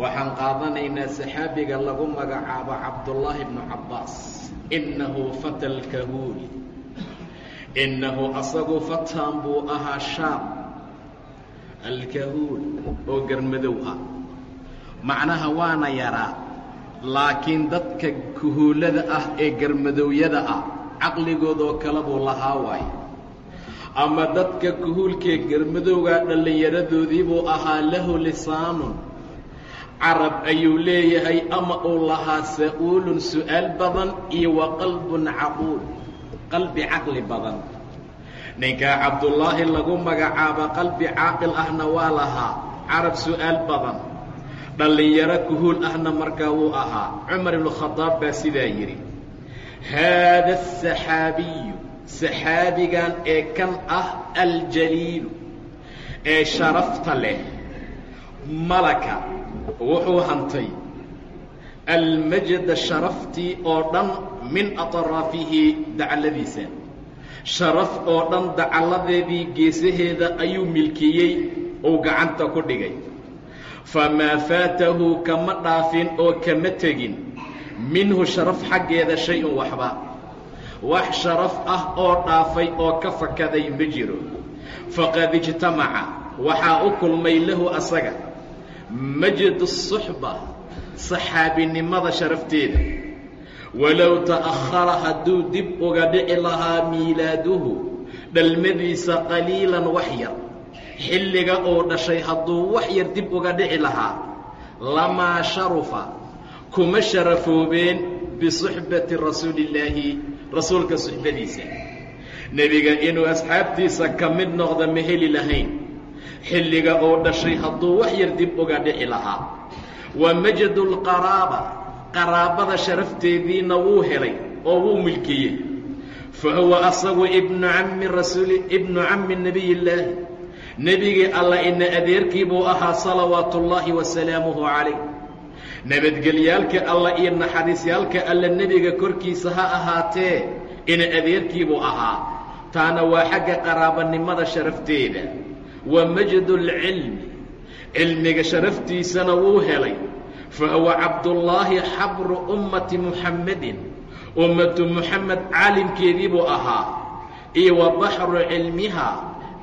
waxaan qaadanaynaa saxaabiga lagu magacaabo cabdullaahi bnu cabbaas. Innahu fata alkahuul innahu asagu fataan buu ahaa shaam alkahuul oo garmadow ah. Macnaha waana yaraa laakiin dadka kuhuullada ah ee garmadowyada ah caqligoodoo kale buu lahaa waaye. Ama dadka kuhuulkaee garmadowgaa dhallinyaradoodii buu ahaa lahu lisaanun carab ayuu leeyahay ama uu lahaa sa'uulun su'aal badan iyo wa qalbun caquul qalbi caqli badan. Ninkaa cabdullaahi lagu magacaabo qalbi caaqil ahna waa lahaa carab su'aal badan. Dhallinyaro kuhuul ahna markaa wuu ahaa. Cumar ibnukhadaab baa sidaa yidhi haada asaxaabiyu saxaabigan ee kan ah aljaliilu ee sharafta leh malaka wuxuu hantay almajda sharaftii oo dhan min aطraafihi dacalladiisa sharaf oo dhan dacalladeedii geesaheeda ayuu milkiyey uu gacanta ku dhigay. Famaa faatahu kama dhaafin oo kama tegin. Minhu sharaf xaggeeda shay-un waxba. Wax sharaf ah oo dhaafay oo ka fakaday ma jiro. Faqad ijtamaca waxaa u kulmay lahu asaga majid suxba saxaabinimada sharafteeda. Walow ta'akhara hadduu dib uga dhici lahaa miilaaduhu dhalmadiisa qaliilan wax yar xilliga uu dhashay hadduu wax yar dib uga dhici lahaa lamaa sharufa kuma sharafoobeen bisuxbati rasuuliillaahi rasuulka suxbadiisa. Nebiga inuu asxaabtiisa ka mid noqda ma heli lahayn xilliga uu dhashay hadduu wax yar dib uga dhici lahaa. Wa majadu lqaraaba qaraabada sharafteediina wuu helay oo wuu milkiyey. Fa huwa asagu ibnu cammi rasuuli ibnu cammi nebiy illaahi nebigii alla ina adeerkii buu ahaa salawaatu ullaahi wasalaamuhu calayh. Nabadgelyaalka alla iyo naxariisyaalka alla nebiga korkiisa ha ahaatee ina adeerkii buu ahaa. Taana waa xagga qaraabanimada sharafteeda wa majdu lcilmi cilmiga sharaftiisana wuu helay. Fa huwa cabdullaahi xabru ummati muxammedin ummatu muxamed caalimkeedii buu ahaa. Iyo wa baxru cilmihaa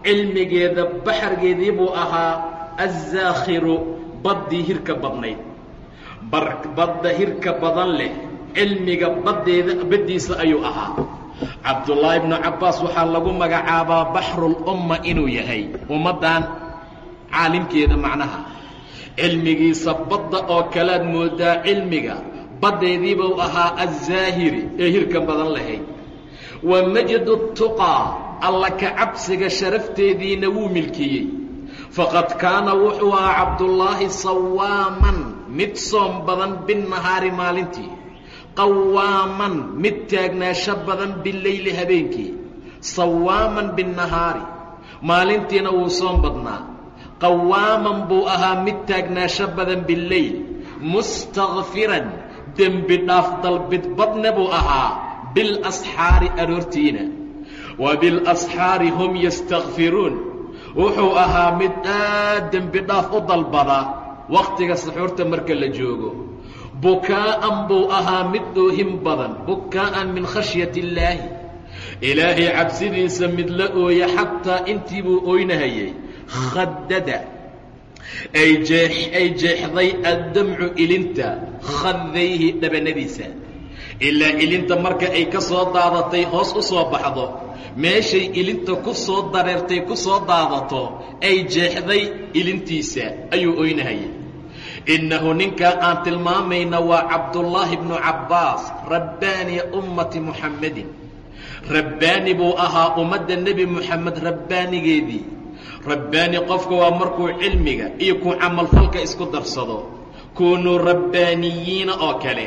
cilmigeeda baxargeedii buu ahaa azzaakhiru baddii hirka badnayd. Badda hirka badan leh cilmiga baddeeda baddiisa ayuu ahaa cabdullaahi bnu cabbaas waxaa lagu magacaabaa baxrulumma inuu yahay ummaddan caalimkeeda macnaha. Cilmigiisa badda oo kalaad moodaa cilmiga baddeediibuu ahaa azzaahiri ee hirka badan lahayd. Wa majdu tuqaa alla ka cabsiga sharafteediina wuu milkiyey. Faqad kaana wuxuu ahaa cabdullaahi sawaaman mid soom badan binnahaari maalintii qawaaman mid taagnaasho badan bileyli habeenkii. Sawaaman binnahaari maalintiina wuu soom badnaa. Qawaaman buu ahaa mid taagnaasho badan bileyl mustakfiran dembi dhaaf dalbid badne buu ahaa bilasxaari aroortiina. Wa bilasxaari hum yastakfiruun wuxuu ahaa mid aad dembi dhaaf u dalbada wakhtiga saxuurta marka la joogo bukaa'an buu ahaa mid oohin badan bukaa'an min khashyati illaahi ilaahay cabsidiisa mid la ooya xataa intii buu ooynahayay khaddada ay jeex ay jeexday addamcu ilinta khadayhi dhabanadiisa ilaa ilinta marka ay ka soo daadatay hoos u soo baxdo meeshay ilinta ku soo dareertay ku soo daadato ay jeexday ilintiisa ayuu ooynahayay innahu ninkaa aan tilmaamayna waa cabdullaahi bnu cabbaas rabbaaniya ummati muxammedin rabbaani buu ahaa ummadda nebi moxamed rabbaanigeedii rabbaani qofka waa markuu cilmiga iyo ku camalfalka isku darsado kunuu rabbaaniyiina oo kale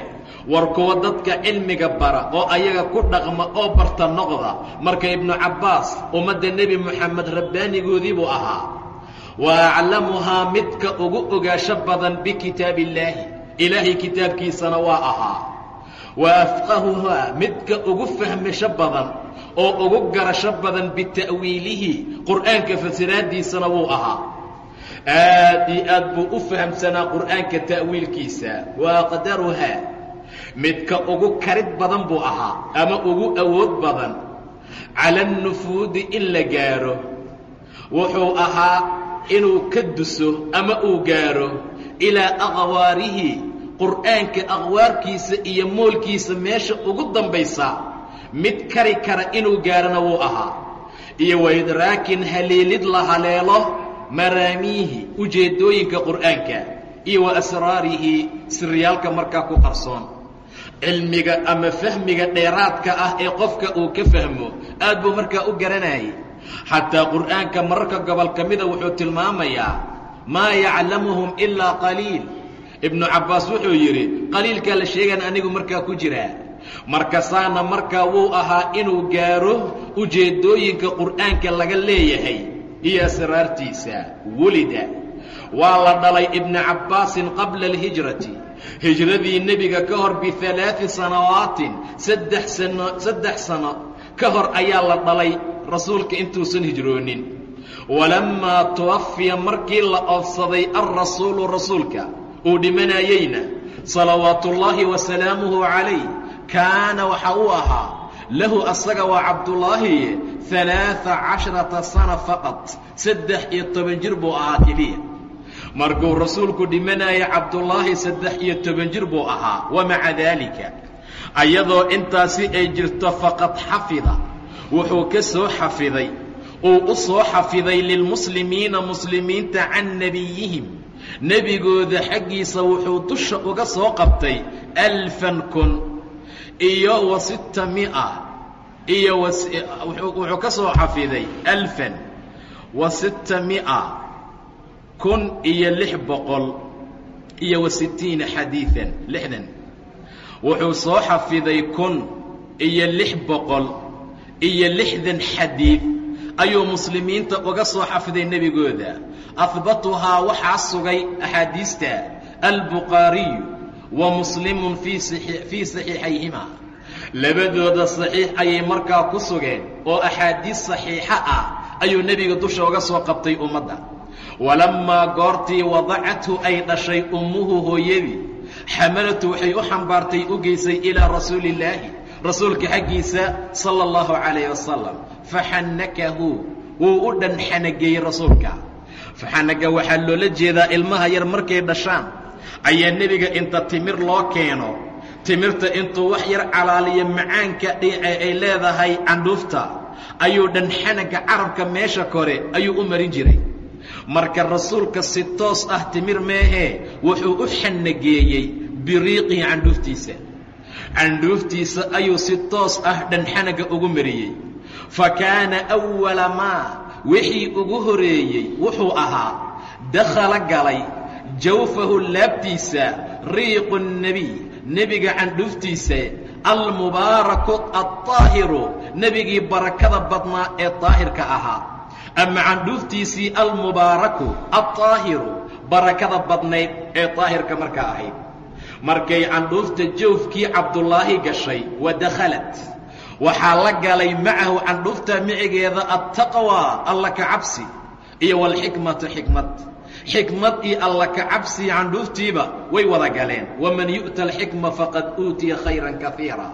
war kuwa dadka cilmiga bara oo ayaga ku dhaqma oo barta noqda marka ibnu cabbaas ummadda nebi moxamed rabbaanigoodii buu ahaa wa aclamuhaa midka ugu ogaasho badan bikitaabi illaahi ilaahay kitaabkiisana waa ahaa wa afqahuhaa midka ugu fahmasho badan oo ugu garasho badan bita'wiilihi qur'aanka fasiraaddiisana wuu ahaa aad iyo aad buu u fahamsanaa qur'aanka ta'wiilkiisa wa aqdaruhaa midka ugu karid badan buu ahaa ama ugu awood badan cala annufuudi in la gaaro wuxuu ahaa inuu ka duso ama uu gaaro ilaa aqwaarihi qur'aanka aqwaarkiisa iyo moolkiisa meesha ugu dambaysa mid kari kara inuu gaarana wuu ahaa. Iyo waidraakin haleelid la haleelo maraamiihi ujeeddooyinka qur'aanka iyo wa asraarihi siryaalka markaa ku qarsoon. Cilmiga ama fahmiga dheeraadka ah ee qofka uu ka fahmo aad buu markaa u garanayay xataa qur'aanka mararka gobol ka mida wuxuu tilmaamayaa maa yaclamuhum ilaa qaliil ibnu cabbaas wuxuu yidhi qaliilkaa la sheegan anigu markaa ku jiraa markasaana markaa wuu ahaa inuu gaaro ujeeddooyinka qur'aanka laga leeyahay. Iyo asraartiisa wulida. Waa la dhalay ibna cabbaasin qabla alhijrati. Hijradii nebiga ka hor bialaai sanawaatin saddex sano ka hor ayaa la dhalay rasuulka intuusan hijroonin. Walammaa tuwafiya markii la oofsaday alrasuulu rasuulka uu dhimanayeyna salawaatuullaahi wasalaamuhu calayh kaana waxa uu ahaa lahu asaga waa cabdullaahi alaaa casharata sana faqad saddex iyo toban jir buu ahaa keliya. Markuu rasuulku dhimanayay cabdullaahi saddex iyo toban jir buu ahaa wamaca daalika ayadoo intaasi ay jirto faqad xafida. Wuxuu ka soo xafiday uu u soo xafiday lilmuslimiina muslimiinta can nebiyihim. Nebigooda xaggiisa wuxuu dusha uga soo qabtay alfan kun iyo wa sitta mia iyo wuxuu ka soo xafiday alfan wa sitta mia kun iyo lix boqol iyo wa sittiina xadiidan lixdan wuxuu soo xafiday kun iyo lix boqol iyo lixdan xadiid. Ayuu muslimiinta uga soo xafiday nebigooda. Ahbatuhaa waxaa sugay axaadiista albukhaariyu wa muslimun fii saxiixayhima. Labadooda saxiix ayay markaa ku sugeen oo axaadiis saxiixa ah ayuu nebiga dusha uga soo qabtay ummadda. Walammaa goortii wadacathu ay dhashay ummuhu hooyadii xamalatu waxay u xambaartay u geysay ilaa rasuuli illaahi rasuulka xaggiisa sala allahu calayh wasalam faxannakahu wuu u dhan xanageeyey rasuulka faxanaga waxaa loola jeedaa ilmaha yar markay dhashaan ayaa nebiga inta timir loo keeno timirta intuu wax yar calaaliyo macaanka ay leedahay candhuufta ayuu dhanxanaga carabka meesha kore ayuu u marin jiray marka rasuulka si toos ah timir meehee wuxuu u xanageeyey biriiqihi candhuuftiisa. Candhuuftiisa ayuu si toos ah dhanxanaga ugu mariyey fa kaana awala maa wixii ugu horeeyey wuxuu ahaa dakhala galay jawfahu laabtiisa riiqu nebiy nebiga candhuuftiisa almubaaraku alطaahiru nebigii barakada badnaa ee daahirka ahaa ama candhuuftiisii almubaaraku alطaahiru barakada badnayd ee daahirka markaa ahayd. Markay candhuufta jawfkii cabdullaahi gashay wa dakhalat. Waxaa la galay macahu candhuufta micigeeda attaqwa alla ka cabsi iyo walxikmatu xikmad. Xikmad iyo alla ka cabsi candhuuftiiba way wada galeen. Waman yu'ta alxikma faqad uutiya khayran kaiira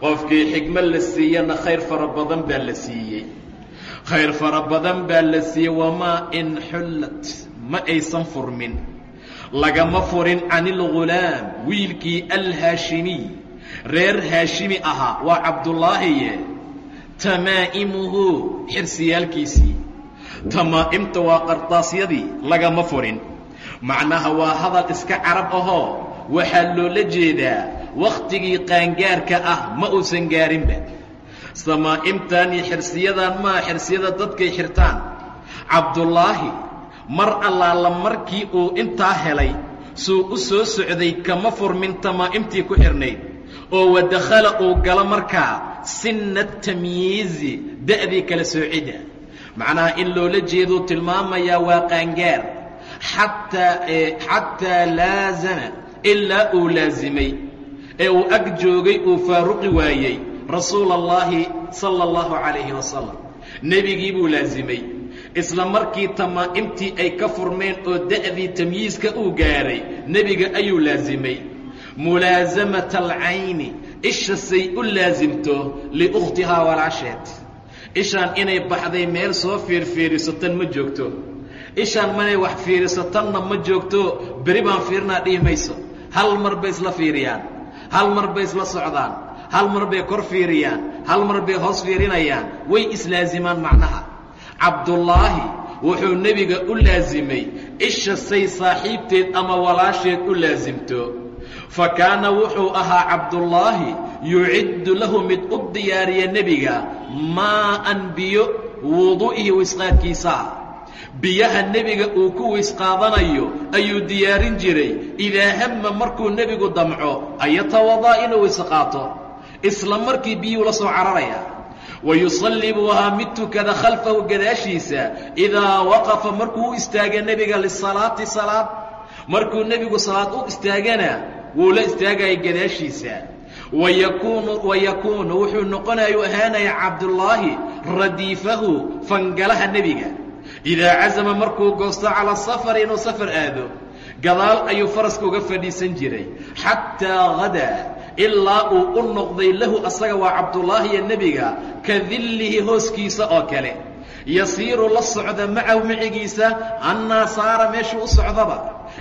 qofkii xikmad la siiyana khayr fara badan baa la siiyey khayr fara badan baa la siiyey wamaa in xullat ma aysan furmin. Lagama furin can ilghulaam wiilkii alhaashimiy reer haashimi ahaa waa cabdullaahiye tamaa'imuhu xirsiyaalkiisii. Tamaa'imta waa qardaasyadii lagama furin. Macnaha waa hadal iska carab ahoo waxaa loola jeedaa wakhtigii qaangaarka ah ma uusan gaarinba samaa'imtan iyo xirsiyadan maa xirsiyada dadkay xirtaan. Cabdullaahi mar allaala markii uu intaa helay suu u soo socday kama furmin tamaa'imtii ku xidhnayd oo wadakhala uu galo markaa sinna tamyiizi da'dii kala soocidda macnaha in loola jeeduu tilmaamayaa waa qaangaar. Xataa xataa laazama ilaa uu laasimay ee uu ag joogay uu faaruqi waayey rasuula اllahi sala اllahu calayhi wasalam nebigii buu laasimay isla markii tamaa'imtii ay ka furmeen oo da'dii tamyiiska uu gaadhay nebiga ayuu laasimay mulaasamata alcayni isha say u laasimto liukhtihaa walaasheed. Ishaan inay baxday meel soo fiirfiirisatan ma joogto. Ishaan manay wax fiirisatanna ma joogto beri baan fiirinaa dhihi mayso. Hal mar bay isla fiiriyaan. Hal mar bay isla socdaan hal mar bay kor fiiriyaan hal mar bay hoos fiirinayaan way islaasimaan macnaha. Cabdullaahi wuxuu nebiga u laasimay isha say saaxiibteed ama walaasheed u laasimto fa kaana wuxuu ahaa cabdullaahi yuciddu lahu mid u diyaariya nebiga maa'an biyo wudu'ihi wisqaadkiisaa biyaha nebiga uu ku waysqaadanayo ayuu diyaarin jiray idaa hamma markuu nebigu damco ayatawadaa inuu wayse qaato isla markii biyuu la soo cararaya. Wayusallii buu mid tukada khalfahu gadaashiisa idaa waqafa markuu u istaaga nebiga lisalaati salaad markuu nebigu salaad u istaagana wuu la istaagaya gadaashiisa. Wayakuunu wayakuunu wuxuu noqonayu ahaanaya cabdullaahi radiifahu fangalaha nebiga. Idaa casama markuu goosto cala safar inuu safar aado gadaal ayuu faraska uga fadhiisan jiray xataa hadaa ilaa uu u noqday lahu asaga waa cabdullaahi iyo nebiga ka dillihi hooskiisa oo kale. Yasiiru la socda macahu macigiisa annaa saara meeshuu u socdaba.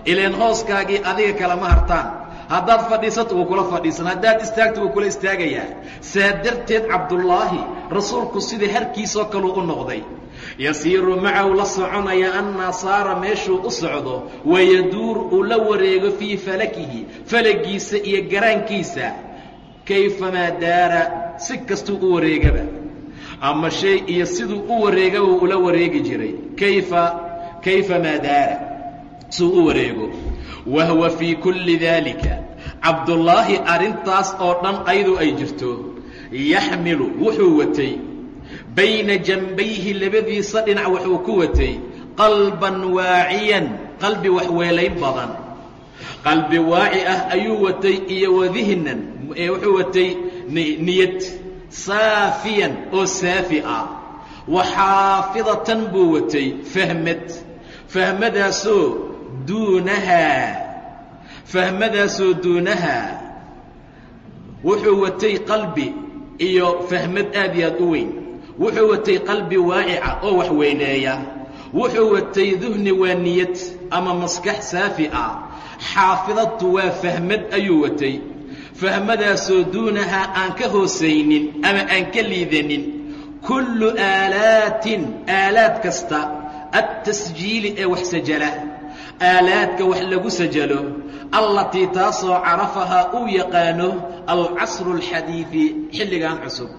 Ileen hooskaagii adiga kalema hartaan. Haddaad fadhiisato wuu kula fadhiisan haddaad istaagto wuu kula istaagayaa. Saa darteed cabdullaahi rasuulku sidai harkiisoo kaluu u noqday yasiiru macahu la soconaya annaa saara meeshuu u socdo wayaduur uu la wareego fii falakihi falagiisa iyo garaankiisa. Kayfamaa daara? Si kastuu u wareegaba. Ama shay iyo siduu u wareegaba ula wareegi jiray. Kayfa? Kayfamaa daara? Suu u wareego. Wahwa fii kulli daalika. Cabdullaahi arrintaas oo dhan ayadu ay jirto. Yaxmilu wuxuu watay bayna janbayhi labadiisa dhinac wuxuu ku watay qalban waaciyan qalbi wax weelayn badan. Qalbi waaci ah ayuu watay iyo wadihnan wuxuu watay niyad saafiyan oo saafi ah. Wa xaafidatan buu watay fahmad. Fahmadaasoo duunahaa fahmadaasoo duunahaa wuxuu watay qalbi iyo fahmad aad iyo aad u weyn wuxuu watay qalbi waacica oo wax weyneeya. Wuxuu watay duhni waa niyad ama maskax saafi ah. Xaafidatu waa fahmad ayuu watay. Fahmadaasoo duunahaa aan ka hoosaynin ama aan ka liidanin. Kullu aalaatin aalaad kasta adtasjiili ee wax sajala. Aalaadka wax lagu sajalo allatii taasoo carafahaa uu yaqaano alcasru alxadiidi xilligan cusub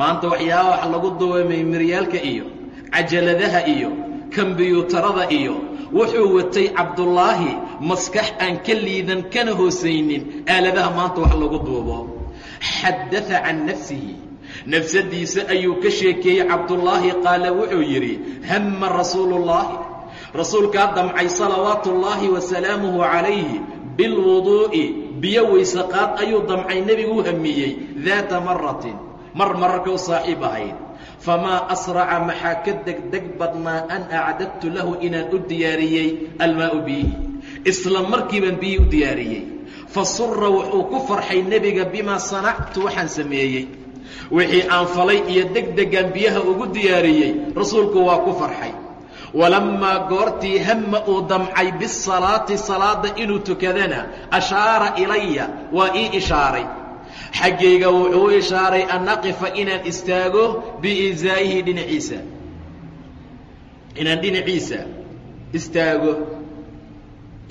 maanta waxyaaba wax lagu duwamay miryaalka iyo cajaladaha iyo kombiyuutarada iyo wuxuu watay cabdullaahi maskax aan ka liidan kana hoosaynin aaladaha maanta wax lagu duubo. Xadaa can nafsihi. Nafsadiisa ayuu ka sheekeeyey cabdullaahi qaala wuxuu yidhi hamma rasuulullaahi. Rasuulkaa damcay salawaatu ullaahi wasalaamuhu calayhi bilwuduu'i biyo waysaqaad ayuu damcay nebiguu hamiyey daata maratin mar mararka u saaxiib ahayd. Famaa asraca maxaa ka degdeg badnaa an acdadtu lahu inaan u diyaariyey almaa'u biyihi isla markiibaan biyihii u diyaariyey. Fa sura wuxuu ku farxay nebiga bimaa sanactu waxaan sameeyey. Wixii aan falay iyo degdegaan biyaha ugu diyaariyey rasuulku waa ku farxay. Walammaa goortii hamma uu damcay bisalaati salaadda inuu tukadana ashaara ilaya waa ii ishaaray xaggayga wuxuu ishaaray an aqifa inaan istaago biizaa'ihi dhinaciisa. Inaan dhinaciisa istaago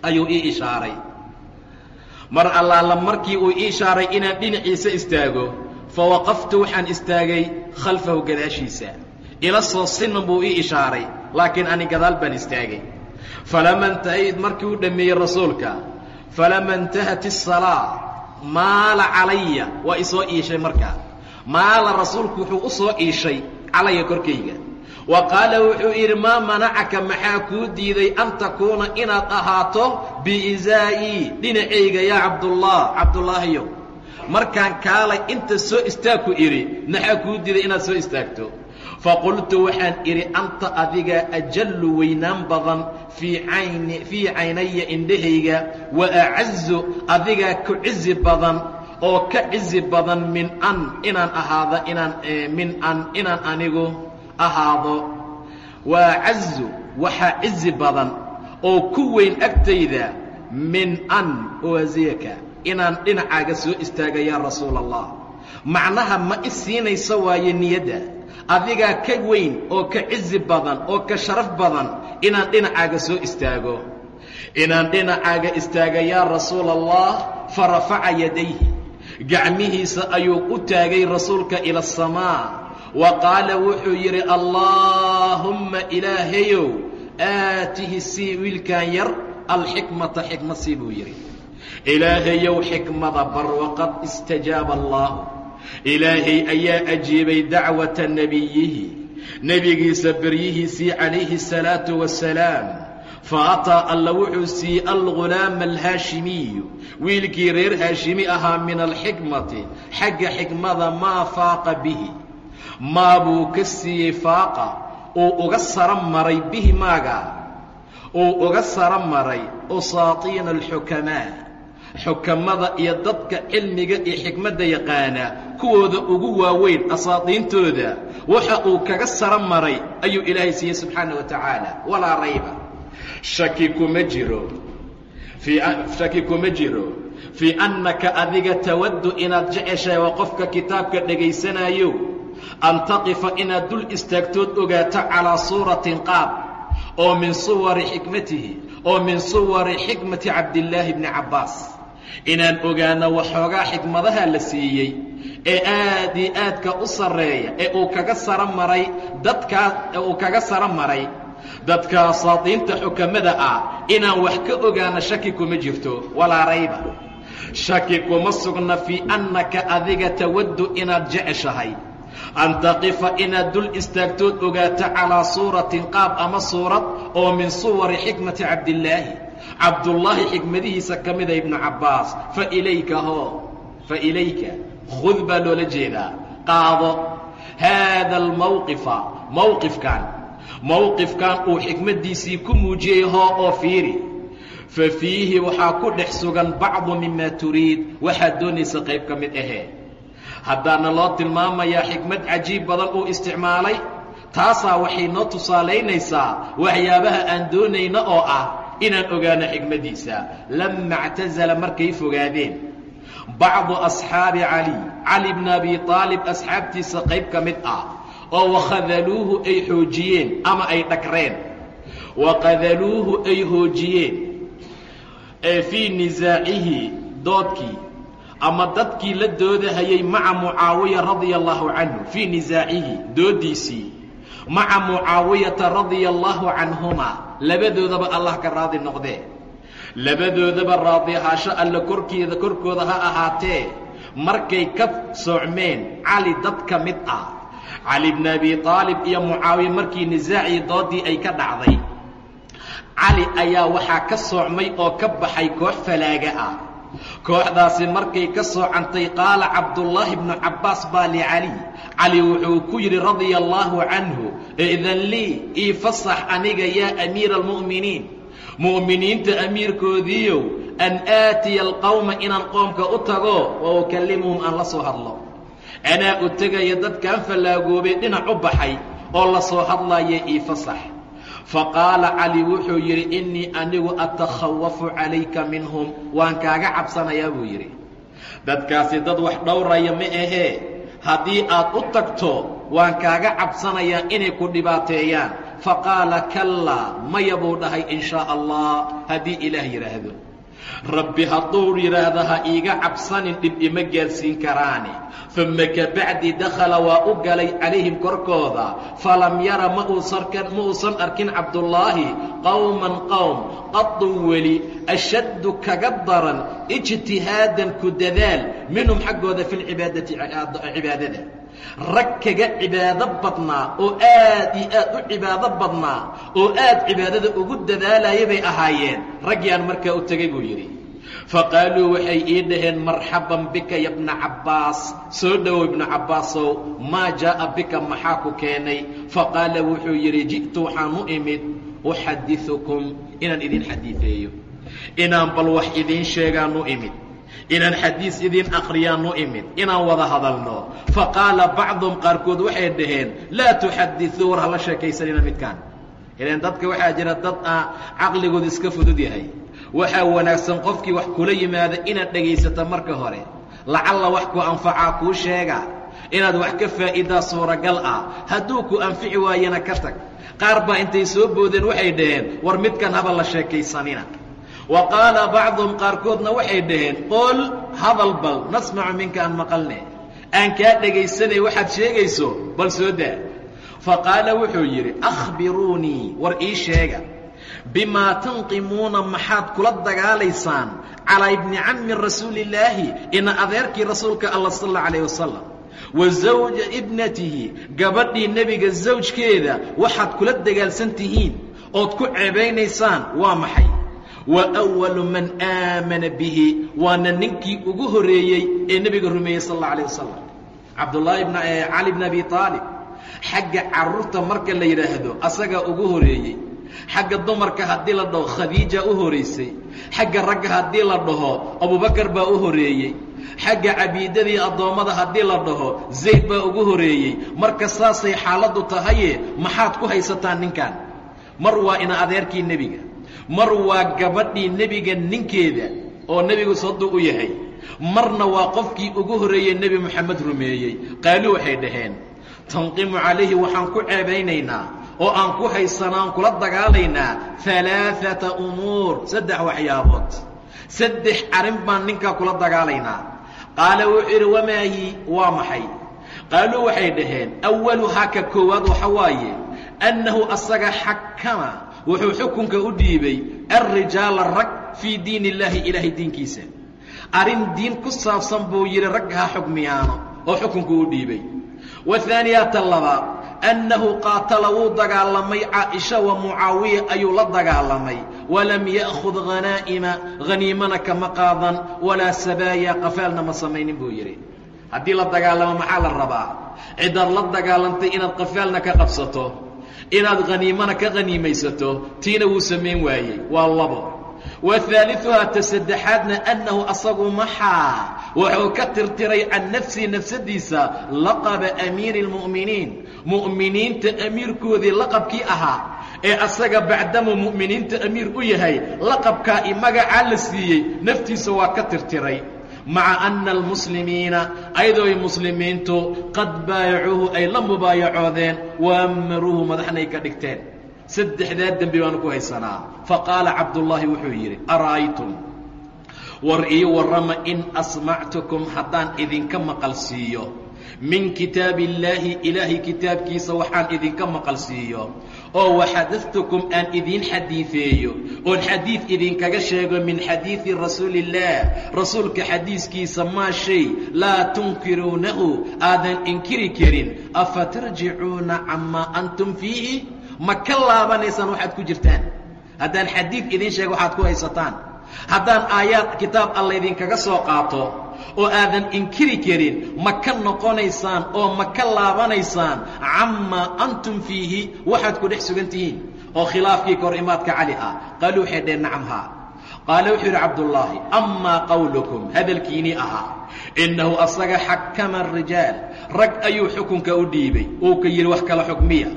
ayuu ii ishaaray. Mar allaala markii uu ii ishaaray inaan dhinaciisa istaago fawaqaftu waxaan istaagay khalfahu gadaashiisa. Ila soo sinan buu ii ishaaray laakiin ani gadaal baan istaagay. Falama intahayid markii uu dhammeeyey rasuulka falama intahat الsalaa maala calaya waa isoo iishay markaa maala rasuulku wuxuu u soo iishay calaya korkayga. Wa qaala wuxuu yidhi maa manacaka maxaa kuu diiday an takuuna inaad ahaato biizaa'ii dhinacayga yaa cabdullah? Cabdullaahiyow markaan kaalay inta soo istaagku idhi maxaa kuu diiday inaad soo istaagto faqultu waxaan idhi anta adiga ajallu weynaan badan fii cayni fii caynaya indhahayga wa acazu adigaa ku cizi badan oo ka cizi badan min an inaan ahaado inaan min an inaan anigu ahaado wa acazu waxaa cizi badan oo ku weyn agtayda min an uwasiyaka inaan dhinacaaga soo istaaga yaa rasuula allah macnaha ma i siinayso waaye niyadda adigaa ka weyn oo ka cizi badan oo ka sharaf badan inaan dhinacaaga soo istaago. Inaan dhinacaaga istaaga yaa rasuula allah fa rafaca yadayhi. Gacmihiisa ayuu u taagay rasuulka ila asamaa wa qaala wuxuu yidhi allaahumma ilaahayow aatihi sii wiilkan yar alxikmata xikmad sii buu yidhi. Ilaahayow xikmada bar waqad istajaaba allaahu ilaahay ayaa ajiibay dacwata nebiyihi nebigiisa beryihiisii calayhi الsalaatu wasalaam faataa alla wuxuu siiyey algulaama alhaashimiyu wiilkii reer haashimi ahaa min alxikmati xagga xikmada maa faaqa bihi. Maa buu ka siiyey faaqa uu uga saro maray bihi maaga. Uu uga saro maray usaatiina alxukamaa xukamada iyo dadka cilmiga iyo xikmadda yaqaana kuwooda ugu waaweyn asaadiintooda waxa uu kaga saro maray ayuu ilaahay siiyey subxaana wa tacaala. Walaa rayba. Shaki kuma jiro. Shaki kuma jiro. Fii annaka adiga tawaddu inaad jeceshahay waa qofka kitaabka dhegaysanaayo. An taqifa inaad dul istaagtood ogaato calaa suuratin qaab oo min suwari xikmatihi oo min suwari xikmati cabdillaahi bni cabbaas. Inaan ogaano waxoogaa xikmadaha la siiyey ee aad io aadka u sarreeya ee uu kaga saro maray dadkaas ee uu kaga saro maray dadka asaadiinta xukamada ah inaan wax ka ogaano shaki kuma jirto walaa rayba. Shaki kuma sugna fii annaka adiga tawaddu inaad jeceshahay. An taqifa inaad dul istaagtood ogaato calaa suuratin qaab ama suurad oo min suwari xikmati cabdillaahi. Cabdullaahi xikmadihiisa ka mida ibnu cabbaas fa ilayka hoo fa ilayka khud baa loola jeedaa. Qaado haada almawqifa mowqifkan mowqifkan uu xikmaddiisii ku muujiyey hoo oo fiiri. Fa fiihi waxaa ku dhex sugan bacdu mima turiid. Waxaad doonaysa qayb ka mid ahee. Haddaana loo tilmaamayaa xikmad cajiib badan uu isticmaalay taasaa waxay noo tusaalaynaysaa waxyaabaha aan doonayno oo ah inaan ogaano xikmaddiisa. Lama اctasala markay fogaadeen bacdu asxaabi cali cali bna abi aalib asxaabtiisa qayb ka mid ah oo wakhadaluuhu ay xoojiyeen ama ay dhagreen waqadaluuhu ay hoojiyeen fii nisaacihi doodkii ama dadkii la doodahayay maca mucaawiya radia allahu canhu fii nisaacihi dooddiisii maca mucaawiyata radia allahu canhuma labadoodaba allah ka raadi noqdee labadoodaba raadi ahaasho alla korkeeda korkooda ha ahaatee. Markay ka soocmeen cali dad ka mid ah. Cali bni abi aalib iyo mucaawiya markii nisaacii doodii ay ka dhacday. Cali ayaa waxaa ka soocmay oo ka baxay koox falaaga ah. Kooxdaasi markay ka soocantay qaala cabdullaahi bnu cabbaas baa licali cali. Wuxuu ku yidhi radia allaahu canhu idan lii ii fasax aniga yaa amiira almu'miniin mu'miniinta amiirkoodiiyow an aatiya alqowma inaan qoomka u tago wa ukallimuhum aan la soo hadlo. Anaa u tegaya dadkaan fallaagoobay dhinac u baxay oo la soo hadlaya ii fasax. Faqaala cali wuxuu yidhi innii anigu atakhawafu calayka minhum. Waan kaaga cabsanayaa buu yidhi. Dadkaasi dad wax dhowraya ma ahee haddii aad u tagto waan kaaga cabsanayaa inay ku dhibaateeyaan faqaala kallaa maya buu dhahay in shaa allah haddii ilaah yidhaahdo rabbi hadduu yidhaahda ha iiga cabsanin dhib ima gaadsiin karaane uma kabacdi dakhala waa u galay calayhim korkooda. Falam yara ma uusan arkin cabdullaahi qowman qowm qadun weli ashaddu kaga daran ijtihaadan ku dadaal minhum xaggooda fi lcibaadati cibaadada rag kaga cibaado badnaa oo aad iyo aad u cibaado badnaa oo aad cibaadada ugu dadaalaya bay ahaayeen. Raggii aan markaa u tegay buu yidhi. Faqaaluu waxay ii dhaheen marxaban bika ya bna cabbaas. Soo dhowow ibnu cabbaasow maa jaa'a bika maxaa ku keenay? Faqaala wuxuu yidhi ji'tu waxaan u imid uxadiثukum inaan idin xadiiثeeyo inaan bal wax idiin sheegaan u imid inaan xadiis idiin akhriyaan u imid inaan wada hadalno. Faqaala bacduhum qaarkood waxay dhaheen laa tuxadiثuu war hala sheekaysanina midkaan. Ilan dadka waxaa jira dad ah caqligooda iska fudud yahay. Waxaa wanaagsan qofkii wax kula yimaada inaad dhegaysato marka hore. Lacalla wax ku anfacaa kuu sheega. Inaad wax ka faa'iidaa suuragal ah. Hadduu ku anfici waayana ka tag. Qaar baa intay soo boodeen waxay dhaheen war midkan haba la sheekaysanina wa qaala bacduhum qaarkoodna waxay dhaheen qol hadal bal nasmacu minka aan maqalne aan kaa dhegaysanay waxaad sheegayso bal soo daa. Faqaala wuxuu yidhi akhbiruunii war ii sheega. Bimaa tanqimuuna maxaad kula dagaalaysaan calaa ibni cammi rasuuli illaahi ina adeerkii rasuulka alla sal alla alayh wasalam wa zawja ibnatihi gabadhii nebiga zawjkeeda waxaad kula dagaalsan tihiin ood ku ceebaynaysaan waa maxay wa awalu man aamana bihi waana ninkii ugu horreeyey ee nebiga rumeeyey sal alla alayh wasalam cabdullaahi cali bn abi aalib xagga carruurta marka la yidhaahdo asagaa ugu horreeyey. Xagga dumarka haddii la dhaho khadiija u horaysay xagga ragga haddii la dhaho abubakar baa u horeeyey xagga cabiidadii addoommada haddii la dhaho zayd baa ugu horeeyey marka saasay xaaladdu tahaye maxaad ku haysataan ninkan mar waa ina adeerkii nebiga mar waa gabadhii nebiga ninkeeda oo nebigu saddu u yahay. Marna waa qofkii ugu horreeyey nebi moxamed rumeeyey. Qaaluu waxay dhaheen tanqimu calayhi waxaan ku ceebaynaynaa oo aan ku haysanaa aan kula dagaalaynaa alaaata umuur. Saddex waxyaabood. Saddex arrin baan ninkaa kula dagaalaynaa. Qaala wuxuu yidhi wamaahi waa maxay? Qaaluu waxay dhaheen awaluhaa ka koowaad waxa waaye annahu asaga xakama wuxuu xukunka u dhiibay alrijaala rag fii diin illaahi ilaahay diinkiisa. Arrin diin ku saabsan buu yidhi ragga ha oo xukunku u dhiibay. Wahaaniyaata labaad annahu qaatala wuu dagaalamay caaisha wa mucaawiya ayuu la dagaalamay. Walam ya'khud hanaa'ima haniimana kama qaadan walaa sabaaya qafaalna ma samaynin buu yidhi. Haddii la dagaalamo maxaa la rabaa? Ciddaad la dagaalantay inaad qafaalna ka qabsato inaad haniimana ka haniimaysato tiina wuu samayn waayey. Waa labo. Wa haaliuhaa ta saddexaadna annahu asagu maxaa? Wuxuu ka tirtiray can nafsihi nafsadiisa laqaba amiiri اlmu'miniin mu'miniinta amiirkoodii laqabkii ahaa ee asaga bacdama mu'miniinta amiir u yahay laqabkaa i magacaa la siiyey naftiisa waa ka tirtiray maca anna almuslimiina ayadoo ay muslimiintu qad baayacuuhu ay la mubaayacoodeen wa amaruuhu madaxnay ka dhigteen. Saddexdaa dembi baanu ku haysanaa. Faqaala cabdullaahi wuxuu yidhi ara'aytum? War ii warrama in asmactukum haddaan idinka maqal siiyo min kitaabi illaahi ilaahay kitaabkiisa waxaan idinka maqal siiyo oo waxadadtukum aan idiin xadiideeyo oon xadiid idinkaga sheego min xadiidi rasuuliillaah rasuulka xadiiskiisa maa shay laa tunkiruunahu aadan inkiri karin afa tarjicuuna camaa antum fiihi? Ma ka laabanaysaan waxaad ku jirtaan. Haddaan xadiid idiin sheego waxaad ku haysataan. Haddaan aayaad kitaab allaydinkaga soo qaato oo aadan inkiri karin ma ka noqonaysaan oo ma ka laabanaysaan camaa antum fiihi waxaad ku dhex sugan tihiin. Oo khilaafkii kahor imaadka cali ah qaaluu waxay dheen nacam haa qaala wuxuu yidhi cabdullaahi amaa qowlukum hadalkiinii ahaa innahu asaga xakama arijaal rag ayuu xukunka u dhiibay uu ka yidhi wax kala xukmiya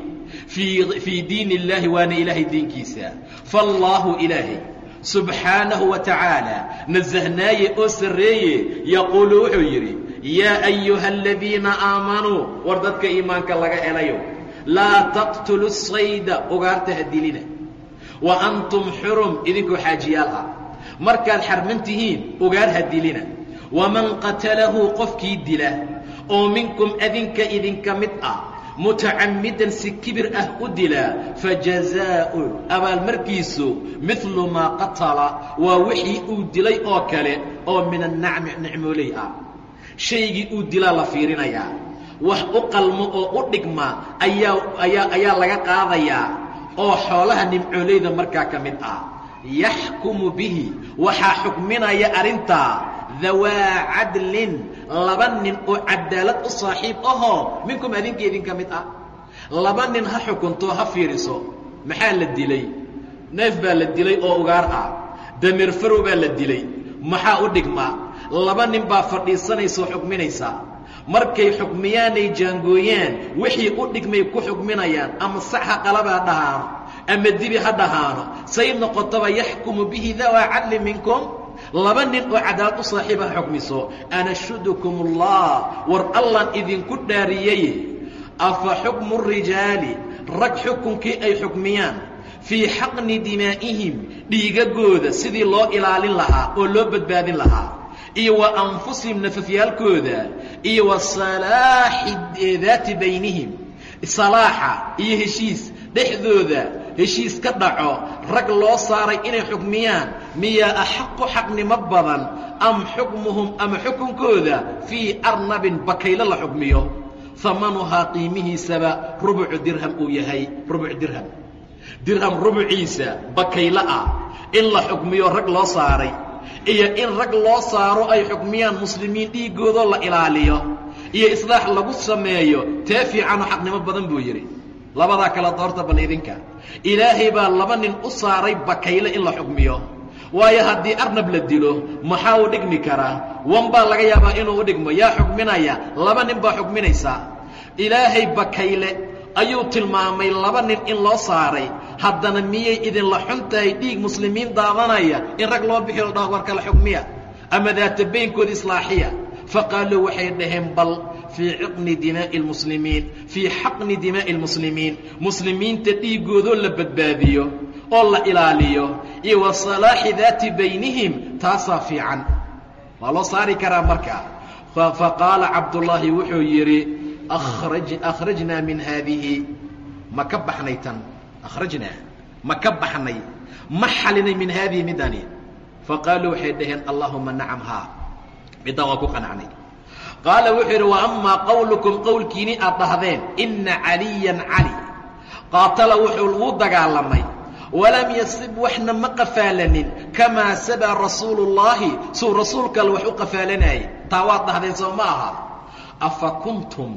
fii diin illaahi waana ilaahay diinkiisa faallaahu ilaahay subxaanahu wa tacaala nasahnaaye oo sarreeye. Yaquulu wuxuu yidhi yaa ayuha aladiina aamanuu war dadka iimaanka laga helayo laa taqtulu sayda ugaarta ha dilina. Wa antum xurum idinkoo xaajiyaal ah. Markaad xarman tihiin ugaar ha dilina. Waman qatalahu qofkii dila. Oo minkum adinka idinka mid ah mutacammidan si kibir ah u dilaa fajazaa'u abaalmarkiisu midlu maa qatala waa wixii uu dilay oo kale oo min annacmi nicmooley ah. Shaygii uu dilaa la fiirinayaa. Wax u qalmo oo u dhigma ayaa ayaa ayaa laga qaadayaa oo xoolaha nimcooleyda markaa ka mid ah. Yaxkumu bihi waxaa xukminaya arrintaa dawaa cadlin laba nin oo cadaalad u saaxiib ahoo minkum adinka idinka mid ah. Laba nin ha xukunto ha fiiriso. Maxaa la dilay? Neef baa la dilay oo ugaar ah. Dameer farow baa la dilay. Maxaa u dhigmaa laba nin baa fadhiisanaysoo xukminaysa markay xukmiyaanay jaangooyaan wixii u dhigmay ku xukminayaan ama sax ha qalaba ha dhahaano ama dibi ha dhahaano say noqotaba yaxkumu bihi dawaa cadli minkum laba nin oo cadaalad u saaxiiba xukmiso anashudukum allah war allan idinku dhaariyey. Afa xukmu rijaali? Rag xukunkii ay xukmiyaan. Fii xaqni dimaa'ihim dhiigagooda sidii loo ilaalin lahaa oo loo badbaadin lahaa. Iyo wa anfusihim nafafyaalkooda iyo wa salaaxi daati baynihim. Salaaxa iyo heshiis dhexdooda heshiis ka dhaco rag loo saaray inay xukmiyaan miyaa axaqu xaqnimo badan am xukmuhum ama xukunkooda fii arnabin bakaylo la xukmiyo. Hamanuhaa qiimihiisaba rubucu dirham uu yahay rubuc dirham. Dirham rubuciisa bakaylo ah in la xukmiyo rag loo saaray iyo in rag loo saaro ay xukmiyaan muslimiin dhiiggoodoo la ilaaliyo iyo islaax lagu sameeyo tee fiicanoo xaqnimo badan buu yidhi labadaa kala doorta bal idinka. Ilaahay baa laba nin u saaray bakayle in la xukmiyo. Waayo haddii arnab la dilo maxaa u dhigmi karaa wan baa laga yaabaa inuu u dhigmo. Yaa xukminaya laba nin baa xukminaysaa ilaahay bakayle ayuu tilmaamay laba nin in loo saaray. Haddana miyay idinla xun tahay dhiig muslimiin daadanaya in rag loo bixiyo la dhaho war kala xukmiya? Ama daata baynkooda islaaxiya? Faqaaluu waxay dhaheen bal fii ciqni dimaa'i lmuslimiin fii xaqni dimaa'i lmuslimiin. Muslimiinta dhiiggoodoo la badbaadiyo oo la ilaaliyo iyo wa salaaxi daati baynihim taasaa fiican. Waa loo saari karaa marka. Faqaala cabdullaahi wuxuu yidhi akhrajnaa min haadihi. Ma ka baxnay tan? Akhrajnaa. Ma ka baxnay? Ma xalinay min haadihi midani faqaaluu waxay dhaheen allaahuma nacam haa. Midaan waa ku qanacnay qaala wuxuu yidhi wa amaa qowlukum qowlkiini aad dhahdeen inna caliyan cali. Qaatala wuxuu wuu dagaalamay walam yasib waxna ma qafaalanin kamaa sabaa rasuulu llaahi suu rasuulkale wax u qafaalanayay taa waad dhahdeen soo ma aha. Afa kuntum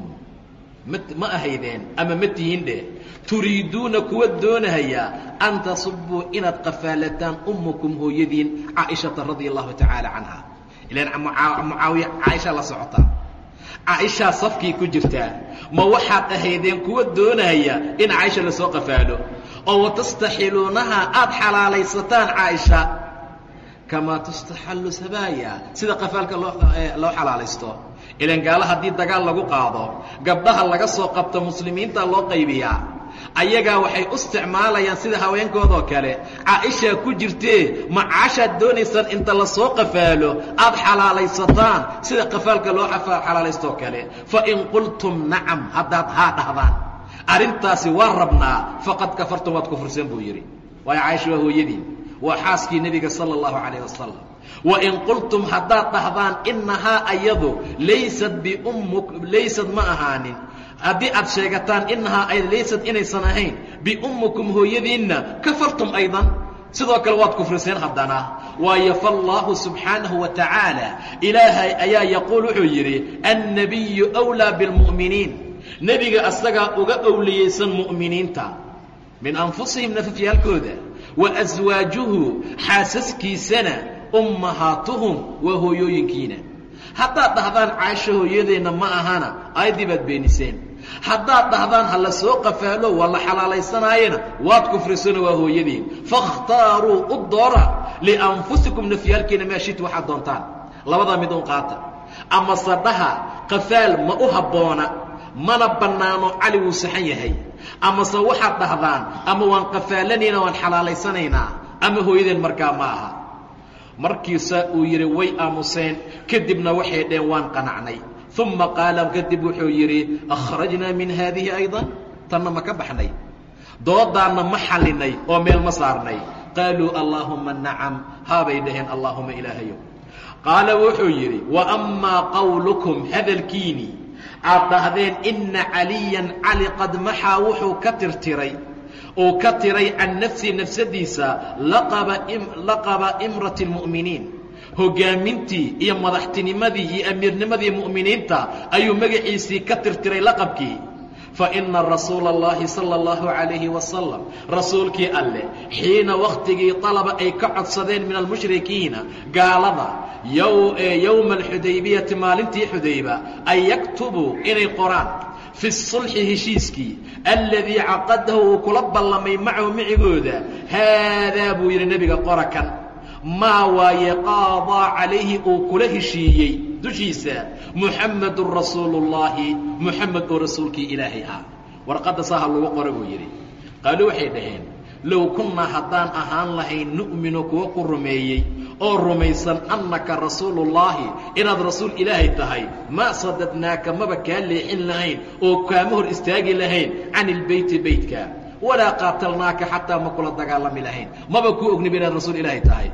ma ahaydeen ama ma tihiin dheh turiiduuna kuwa doonahayaa an tasubuu inaad qafaalataan ummukum hooyadiin caaishata radia allahu tacaala canha ilaan mucaawiya caaisha la socotaa caaishaa safkii ku jirtaa ma waxaad ahaydeen kuwa doonaya in caaisha la soo qafaalo oo watastaxiluunaha aad xalaalaysataan caaisha. Kamaa tustaxallu sabaaya sida qafaalka loo loo xalaalaysto. Ilan gaalo haddii dagaal lagu qaado gabdhaha laga soo qabto muslimiinta loo qaybiyaa ayagaa waxay u isticmaalayaan sida haweenkoodoo kale. Caaishaa ku jirtee ma caashaad doonaysaan inta la soo qafaalo aad xalaalaysataan sida qafaalka loo xalaalaystoo kale. Fa in qultum nacam haddaad haa dhahdaan. Arrintaasi waa rabnaa faqad kafartum waad kufursan buu yidhi. Waayo caaisha waa hooyadiin waa xaaskii nebiga sala allahu calayh wasalam wain qultum haddaad dhahdaan innahaa ayadu laysad biummuk laysad ma ahaanin haddii aad sheegataan innahaa ay laysad inaysan ahayn biummukum hooyadiinna kafartum aydan. Sidoo kale waad kufriseen haddana. Waayo faallaahu subxaanahu wa tacaala ilaahay ayaa yaquul wuxuu yidhi annabiyu wlaa bilmu'miniin nebiga asagaa uga owliyeysan mu'miniinta. Min anfusihim nafafyaalkooda. Wa aswaajuhu xaasaskiisana ummahaatuhum waa hooyooyinkiina. Haddaad dhahdaan caaisho hooyadeenna ma ahana aayaddii baad beeniseen haddaad dhahdaan ha la soo qafaalo waa la xalaalaysanaayena waad kufrisona waa hooyadiin fakhtaaruu u doora lianfusikum nafyaalkiina maa shit waxaad doontaan labadaa mid un qaata. Ama sadhaha qafaal ma u habboona mana bannaano cali wuu saxan yahay. Amase waxaad dhahdaan ama waan qafaalanaynaa waan xalaalaysanaynaa ama hooyadeen markaa ma aha. Markiisa uu yidhi way aamuseen kadibna waxay dheen waan qanacnay uma qaala kadib wuxuu yidhi akhrajnaa min haadihi aydan tanna ma ka baxnay doodaanna ma xallinay oo meel ma saarnay qaaluu allaahumma nacam haabay dhaheen allaahuma ilaahayow qaala wuxuu yidhi wa ammaa qawlukum hadalkiini aad dhahdeen inna caliyan cali qad maxaa wuxuu ka tirtiray uu ka tiray can nafsii nafsadiisa laqaba imrati اlmu'miniin hoggaamintii iyo madaxtinimadii iyo amiirnimadii mu'miniinta ayuu magaciisii ka tirtiray laqabkii faina rasuula اllahi salى اllahu عalayhi wasalam rasuulkii alleh xiina wakhtigii طalaba ay ka codsadeen min almushrikiina gaalada yowma alxudaybiyati maalintii xudayba an yaktubuu inay qoraan fi sulxi heshiiskii alladii caqadahu uu kula ballamay macahu micigooda haadaa buu yidhi nebiga qora kan maa waaye qaadaa calayhi uu kula heshiiyey dushiisa muxamadun rasuulu اllaahi muxamed oo rasuulkii ilaahay ah warqadda saaha lagu qora buu yidhi qaaluu waxay dhaheen low kunnaa haddaan ahaan lahayn nu'minu kuwa ku rumeeyey oo rumaysan annaka rasuuluullaahi inaad rasuul ilaahay tahay maa sadadnaaka maba kaa leexin lahayn oo kaama hor istaagi lahayn can ilbeyti beytka. Walaa qaatalnaaka xataa ma kula dagaalami lahayn. Maba kuu ogniba inaad rasuul ilaahay tahay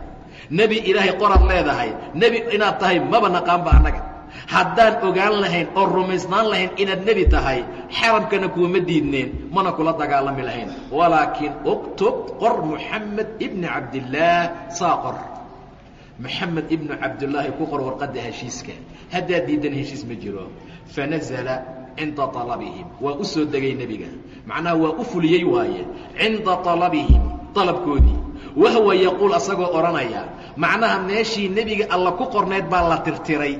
nebi ilaahay qoraad leedahay. Nebi inaad tahay maba naqaanba annaga. Haddaan ogaan lahayn oo rumaysnaan lahayn inaad nebi tahay xaramkana kuuma diidneen mana kula dagaalami lahayn. Walaakiin uktub qor muxamed ibni cabdillaah saa qor. Moxamed ibnu cabdillaahi ku qor warqadda heshiiska. Haddaad diidan heshiis ma jiro. Fanazala cinda alabihim waa u soo degay nebiga. Macnaha waa u fuliyey waaye. Cinda alabihim alabkoodii wahwa yaquul asagoo odhanaya macnaha meeshii nebiga alla ku qornayd baa la tirtiray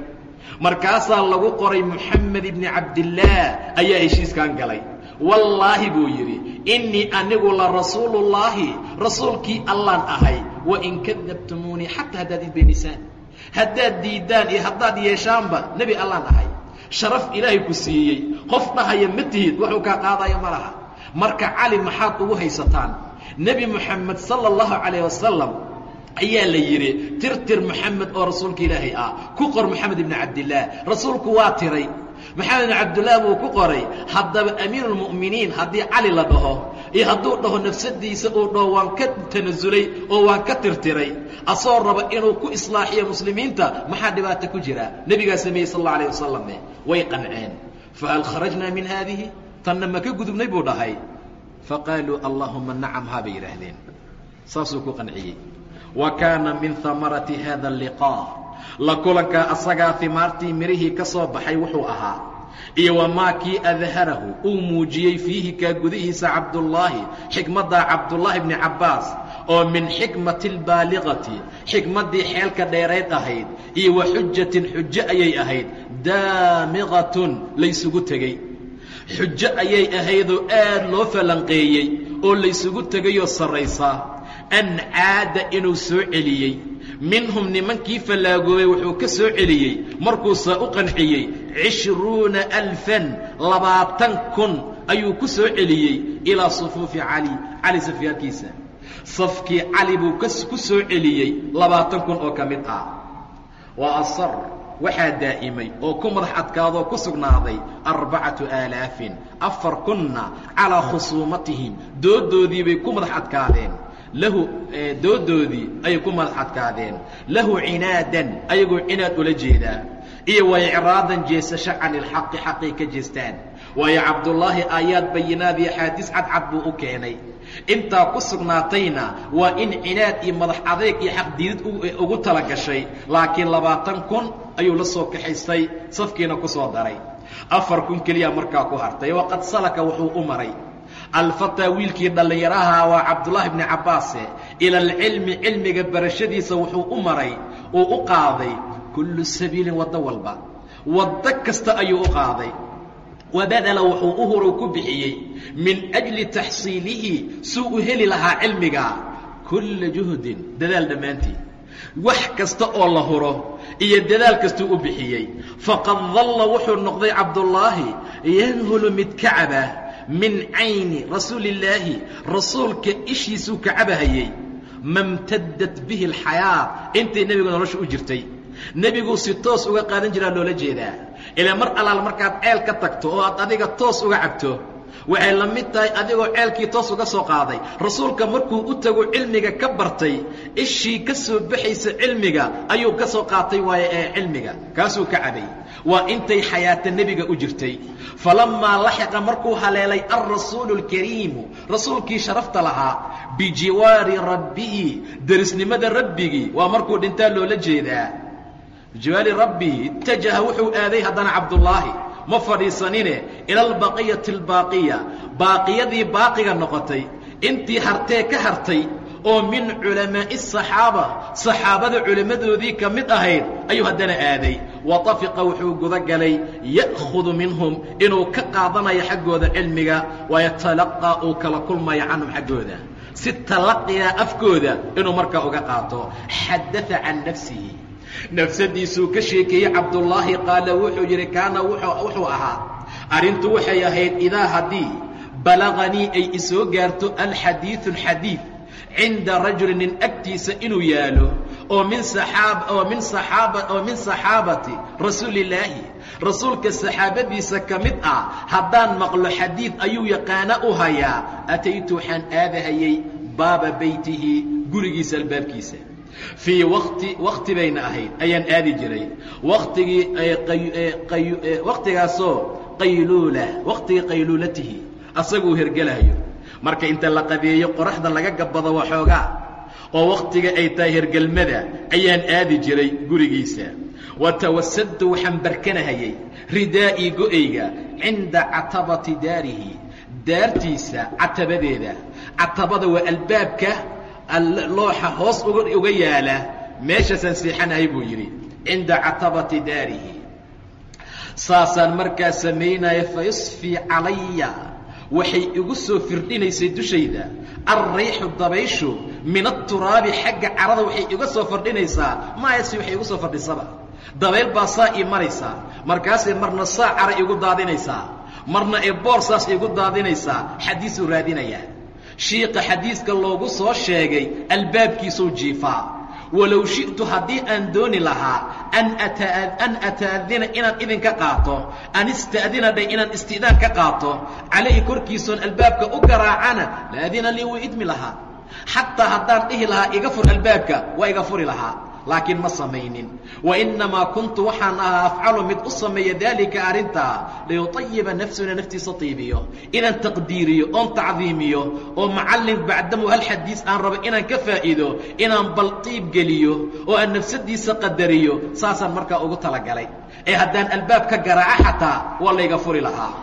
markaasaa lagu qoray moxamed ibni cabdillaah ayaa heshiiskan galay wallaahi buu yidhi innii anigu la rasuulullaahi rasuulkii allaan ahay wain kadabtumuunii xataa haddaad id beenisaan haddaad diiddaan iyo haddaad yeeshaanba nebi allaan ahay sharaf ilaahay ku siiyey qof dhahaya ma tihid waxuu kaa qaadaya ma laha marka cali maxaad ugu haysataan nebi moxamed sala allahu calayh wasalam ayaa la yidhi tirtir moxamed oo rasuulka ilaahay ah. Ku qor moxamed ibni cabdillaah rasuulku waa tiray. Maxamed ibn cabdillaah buu ku qoray. Haddaba amiiruulmu'miniin haddii cali la dhaho iyo hadduu dhaho nafsadiisa uu dhaho waan ka tanasulay oo waan ka tirtiray asoo raba inuu ku islaaxiyo muslimiinta maxaa dhibaato ku jira? Nebigaa sameeyey sal alla alayh wasalame way qanceen. Fahal kharajnaa min haadihi? Tanna ma ka gudubnay buu dhahay faqaaluu allaahuma nacam haa bay yidhaahdeen. Saasuu ku qanciyey. Wa kaana min hamarati hada alliqaa. La kulankaa asagaa himaartii mirihii ka soo baxay wuxuu ahaa. Iyo wamaa kii adharahu uu muujiyey fiihi kaa gudihiisa cabdullaahi xikmaddaa cabdullaahi bni cabbaas oo min xikmati albaaliqati xikmaddii xeelka dheerayd ahayd iyo wa xujatin xujo ayay ahayd daamiqatun laysugu tegey xujo ayay ahaydoo aad loo falanqeeyey oo laysugu tegayoo sarraysaa an caada inuu soo celiyey. Minhum nimankii fallaagoobay wuxuu ka soo celiyey. Markuusaa u qanciyey cishruuna alfan labaatan kun ayuu ku soo celiyey ilaa sufuufi cali. Cali safyaarkiisa safkii cali buu ku soo celiyey labaatan kun oo ka mid ah. Wa asar waxaa daa'imay oo ku madax adkaadoo ku sugnaaday arbacatu aalaafin afar kunna calaa khusuumatihim dooddoodii bay ku madax adkaadeen. Lahu dooddoodii ayay ku madax adkaadeen. Lahu cinaadan ayagoo cinaad ula jeedaa. Iyo wa icraadan jeesasho cani ilxaqi xaqay ka jeestaan waayo cabdullaahi aayaad bayinaad iyo axaadiis cadcad buu u keenay. Intaa ku sugnaatayna waa in cinaad iyo madax adeeg iyo xaqdiidid ugu tala gashay. Laakiin labaatan kun ayuu la soo kaxaystay safkiina ku soo daray. Afar kun keliya markaa ku hartay. Waqad salaka wuxuu u maray. Alfataa wiilkii dhallinyaraha waa cabdullaahi bni cabbaase. Ila alcilmi cilmiga barashadiisa wuxuu u maray uu u qaaday kullu sabiilin waddo walba. Waddo kasta ayuu u qaaday wabadala wuxuu u huru ku bixiyey min ajli taxsiilihi suu u heli lahaa cilmiga kulla juhdin dadaal dhammaantii. Wax kasta oo la huro iyo dadaal kastuu u bixiyey. Faqad dalla wuxuu noqday cabdullaahi yanhulu mid kacaba min cayni rasuulillaahi rasuulka ishiisuu kacabahayey mamtadat bihi alxayaa intay nebigu nolosha u jirtay. Nebiguu si toos uga qaadan jiraa loola jeedaa ilaa mar allaal markaad ceel ka tagto oo aad adiga toos uga cabto waxay la mid tahay adigoo ceelkii toos uga soo qaaday. Rasuulka markuu u tago cilmiga ka bartay ishii ka soo baxaysa cilmiga ayuu ka soo qaatay waaye ee cilmiga. Kaasuu ka cabay. Waa intay xayaata nebiga u jirtay. Falammaa laxiqa markuu haleelay alrasuulu اlkariimu rasuulkii sharafta lahaa bijiwaari rabbihi derisnimada rabbigii. Waa markuu dhintaa loola jeedaa bijiwaari rabbihi itajaha wuxuu aaday haddana cabdullaahi ma fadhiisanine ila albaqiyati albaaqiya. Baaqiyadii baaqiga noqotay intii hartee ka hartay oo min culamaa'i asaxaaba saxaabada culimmadoodii ka mid ahayd ayuu haddana aaday. Wa tafiqa wuxuu guda galay ya'khudu minhum inuu ka qaadanayo xaggooda cilmiga wayatalaqaa uu kala kulmayo canhum xaggooda. Si talaqiya afkooda inuu markaa uga qaato. Xadaa can nafsihi nafsadiisuu ka sheekeeyey cabdullaahi qaala wuxuu yidhi kaana wuxuu ahaa. Arrintu waxay ahayd idaa haddii balaganii ay isoo gaarto alxadiidu alxadiid cinda rajuli nin agtiisa inuu yaalo oo min saxaabati rasuulillaahi rasuulka saxaabadiisa ka mid ah haddaan maqlo xadiid ayuu yaqaana u hayaa ataytu waxaan aadahayey baaba beytihi gurigiisa albaabkiisa fii wati wakti bayna ahayd ayaan aadi jiray. Watigii wakhtigaasoo qayluula wakhtigii qayluulatihi asaguu hergelayo marka inta la qadeeyo qoraxda laga gabbado waxoogaa oo wakhtiga ay tahay hergelmada ayaan aadi jiray gurigiisa. Wa tawasadtu waxaan barkanahayey ridaa'ii go'ayga cinda catabati daarihi. Daartiisa catabadeeda. Catabada waa albaabka looxa hoos uga yaalla meeshaasaan seexanahay buu yidhi cinda catabati daarihi. Saasaan markaa samaynaya fayusfii calaya. Waxay igu soo firdhinaysay dushayda. Alrayxu dabayshu min aturaabi xagga carada waxay iga soo fardhinaysaa maayasi waxay igu soo fadhisaba dabayl baa saa ii maraysaa. Markaasay marna saa cara igu daadinaysaa. Marna ee boor saas igu daadinaysaa. Xadiisuu raadinayaa shiiqa xadiiska loogu soo sheegay albaabkiisuu jiifaa. Walow shi'tu haddii aan dooni lahaa an ataadina inaan idinka qaato an ista'dina dhay inaan isti'daan ka qaato calayhi korkiisoon albaabka u garaacana la adina lii wuu idmi lahaa. Xataa haddaan dhihi lahaa iga fur albaabka waa iga furi lahaa laakiin ma samaynin. Wainnamaa kuntu waxaan ahaa afcalu mid u sameeya daalika arrintaa liyuطayiba nafsuna naftiisa tiibiyo inaan taqdiiriyo oon tacdiimiyo oo macallin bacdamu hal xadiis aan rabo inaan ka faa'iido inaan bal tiib geliyo oo aan nafsadiisa qadariyo saasaan markaa ugu talagalay. Ee haddaan albaab ka garaaco xataa waa layga furi lahaa.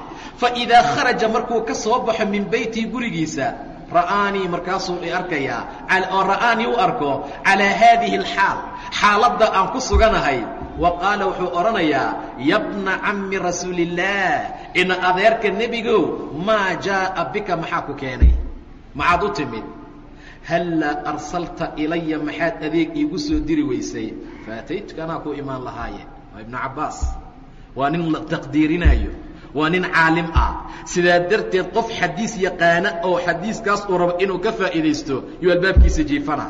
Faidaa kharaja markuu ka soo baxo min beytii gurigiisa ra'aanii markaasuu i arkayaa oo ra'aanii u arko calaa haadihi alxaal xaaladda aan ku suganahay. Wa qaala wuxuu odhanayaa yabna cammi rasuulillaah ina adeerka nebigow maa jaa'a bika maxaa ku keenay? Maxaad u timid? Hallaa arsalta ilaya maxaad adeeg iigu soo diri weysay? Faataytuka anaa ku imaan lahaaye. Waa ibnu cabbaas. Waa nin la taqdiirinaayo waa nin caalim ah. Sidaa darteed qof xadiis yaqaana oo xadiiskaas uu rabo inuu ka faa'iidaysto yuu albaabkiisa jiifana.